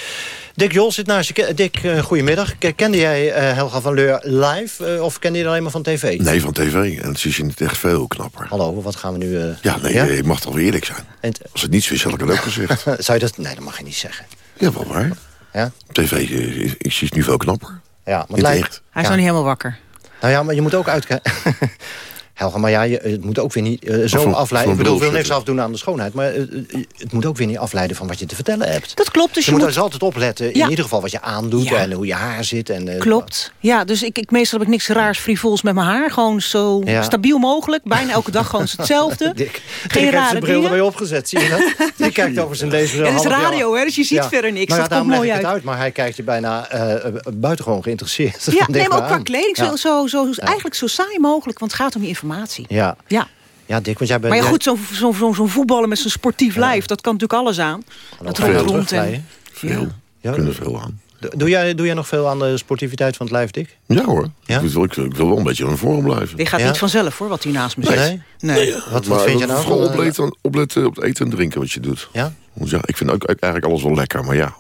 Dick Jol zit naast je. Dick, uh, goedemiddag. Kende jij uh, Helga van Leur live uh, of kende je dat alleen maar van tv? Nee, van tv. En het is je niet echt veel knapper. Hallo, wat gaan we nu... ja, nee, ja? ik mag toch weer eerlijk zijn. En Als het niets is, had ik het ook gezegd. Zou je dat... Nee, dat mag je niet zeggen. Ja, wel waar. Ja? TV is, is nu veel knapper. Ja, maar lijkt... Hij is nog niet helemaal wakker. Nou ja, maar je moet ook uitkijken... Helga, maar ja, je, het moet ook weer niet uh, zo afleiden. Ik bedoel, ik wil niks afdoen aan de schoonheid... maar uh, het moet ook weer niet afleiden van wat je te vertellen hebt. Dat klopt. Dus je, je moet moet dus altijd opletten, ja. in ieder geval wat je aandoet... Ja. en hoe je haar zit. En, uh, klopt. Ja, dus ik, ik, meestal heb ik niks raars frivols met mijn haar. Gewoon zo ja. stabiel mogelijk. Bijna elke dag gewoon hetzelfde. Dick, Geen Dick rare zijn bril erbij opgezet, zie je dat? Die kijkt over zijn lezer. Het is radio, hè, dus je ziet verder niks. Nou, dat komt mooi uit. uit. Maar hij kijkt je bijna buitengewoon geïnteresseerd. Ja, nee, maar ook qua kleding zo, zo, zo, eigenlijk zo saai mogelijk. Want het gaat om je informatie. Ja. Ja. Ja, Dick, want jij bent... Maar ja, goed, zo'n zo, zo, zo voetballer met zijn sportief ja. lijf... dat kan natuurlijk alles aan. Dat rond rond en... Veel. Ja. Kunnen veel aan. Doe jij, doe jij nog veel aan de sportiviteit van het lijf, Dick? Ja hoor. Ja? Ik, wil, ik, wil, ik, wil, wel een beetje in vorm blijven. Dit gaat ja? niet vanzelf hoor, wat hier naast me zit. Nee? nee. nee. Wat, wat vind je nou? Vooral opletten, opletten op het eten en drinken wat je doet. Ja? ja ik vind ook eigenlijk alles wel lekker, maar ja,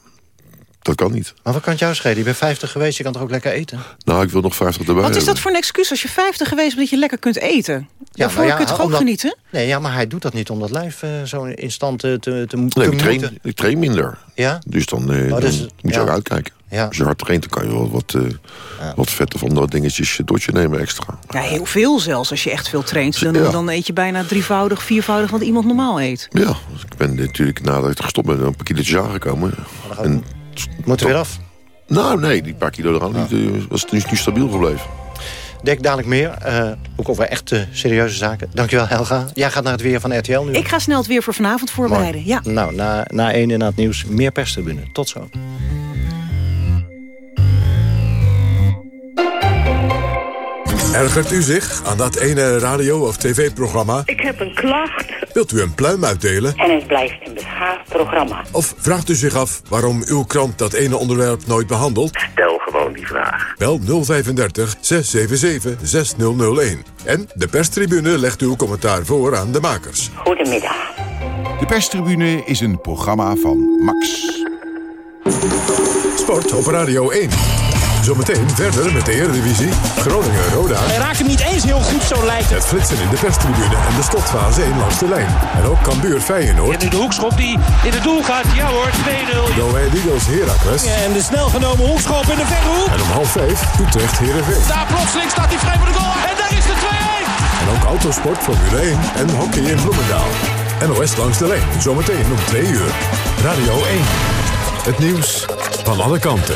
dat kan niet. Maar wat kan het jou schelen? Je bent 50 geweest, je kan toch ook lekker eten? Nou, ik wil nog 50 erbij Wat is dat hebben. voor een excuus als je 50 geweest bent dat je lekker kunt eten? Ja, Daarvoor nou ja, kun je toch ook omdat, genieten? Nee, ja, maar hij doet dat niet om dat lijf uh, zo in stand te, te, te, nee, te ik train, moeten. ik train minder. Ja? Dus dan, uh, oh, dus, moet je ja. ook uitkijken. Ja. Als je hard traint, dan kan je wel wat, uh, ja. wat vetten van dat dingetjes je nemen extra. Ja, heel veel zelfs. Als je echt veel traint, dan, ja. dan eet je bijna drievoudig, viervoudig wat iemand normaal eet. Ja, ik ben natuurlijk nadat ik gestopt ben een paar kilo's aangekomen. En, moet er weer af? Nou, nee, die paar kilo eraan ja. niet, was nu, nu stabiel gebleven. Dek dadelijk meer, uh, ook over echt uh, serieuze zaken. Dankjewel Helga. Jij gaat naar het weer van RTL nu. Ik ga snel het weer voor vanavond voorbereiden. Ja. Nou, na, na één en na het nieuws meer perstribune. Tot zo. Ergert u zich aan dat ene radio- of tv-programma? Ik heb een klacht. Wilt u een pluim uitdelen? En het blijft een beschaafd programma. Of vraagt u zich af waarom uw krant dat ene onderwerp nooit behandelt? Stel gewoon die vraag. Bel 035 677 6001. En de perstribune legt uw commentaar voor aan de makers. Goedemiddag. De perstribune is een programma van Max. Sport op Radio 1. Zometeen verder met de Eredivisie. Groningen-Roda. Hij raakt hem niet eens heel goed, zo lijkt het. Het flitsen in de perstribune en de slotfase 1 langs de lijn. En ook Cambuur Feyenoord. En nu de hoekschop die in het doel gaat. Ja hoor, 2-0. Go Ahead Eagles Heracles. En de snel genomen hoekschop in de verre hoek. En om half vijf Utrecht Heerenveen. Daar plotseling staat hij vrij voor de goal. En daar is de 2-1. En ook autosport, Formule 1 en hockey in Bloemendaal. NOS langs de lijn, zometeen om 2 uur. Radio 1. Het nieuws van alle kanten.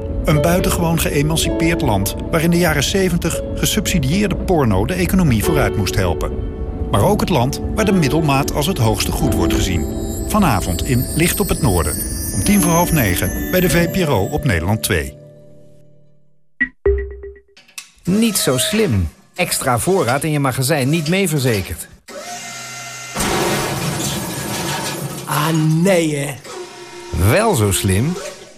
Een buitengewoon geëmancipeerd land... waar in de jaren 70 gesubsidieerde porno de economie vooruit moest helpen. Maar ook het land waar de middelmaat als het hoogste goed wordt gezien. Vanavond in Licht op het Noorden. Om tien voor half negen bij de VPRO op Nederland 2. Niet zo slim. Extra voorraad in je magazijn niet mee verzekerd. Ah, nee hè. Wel zo slim.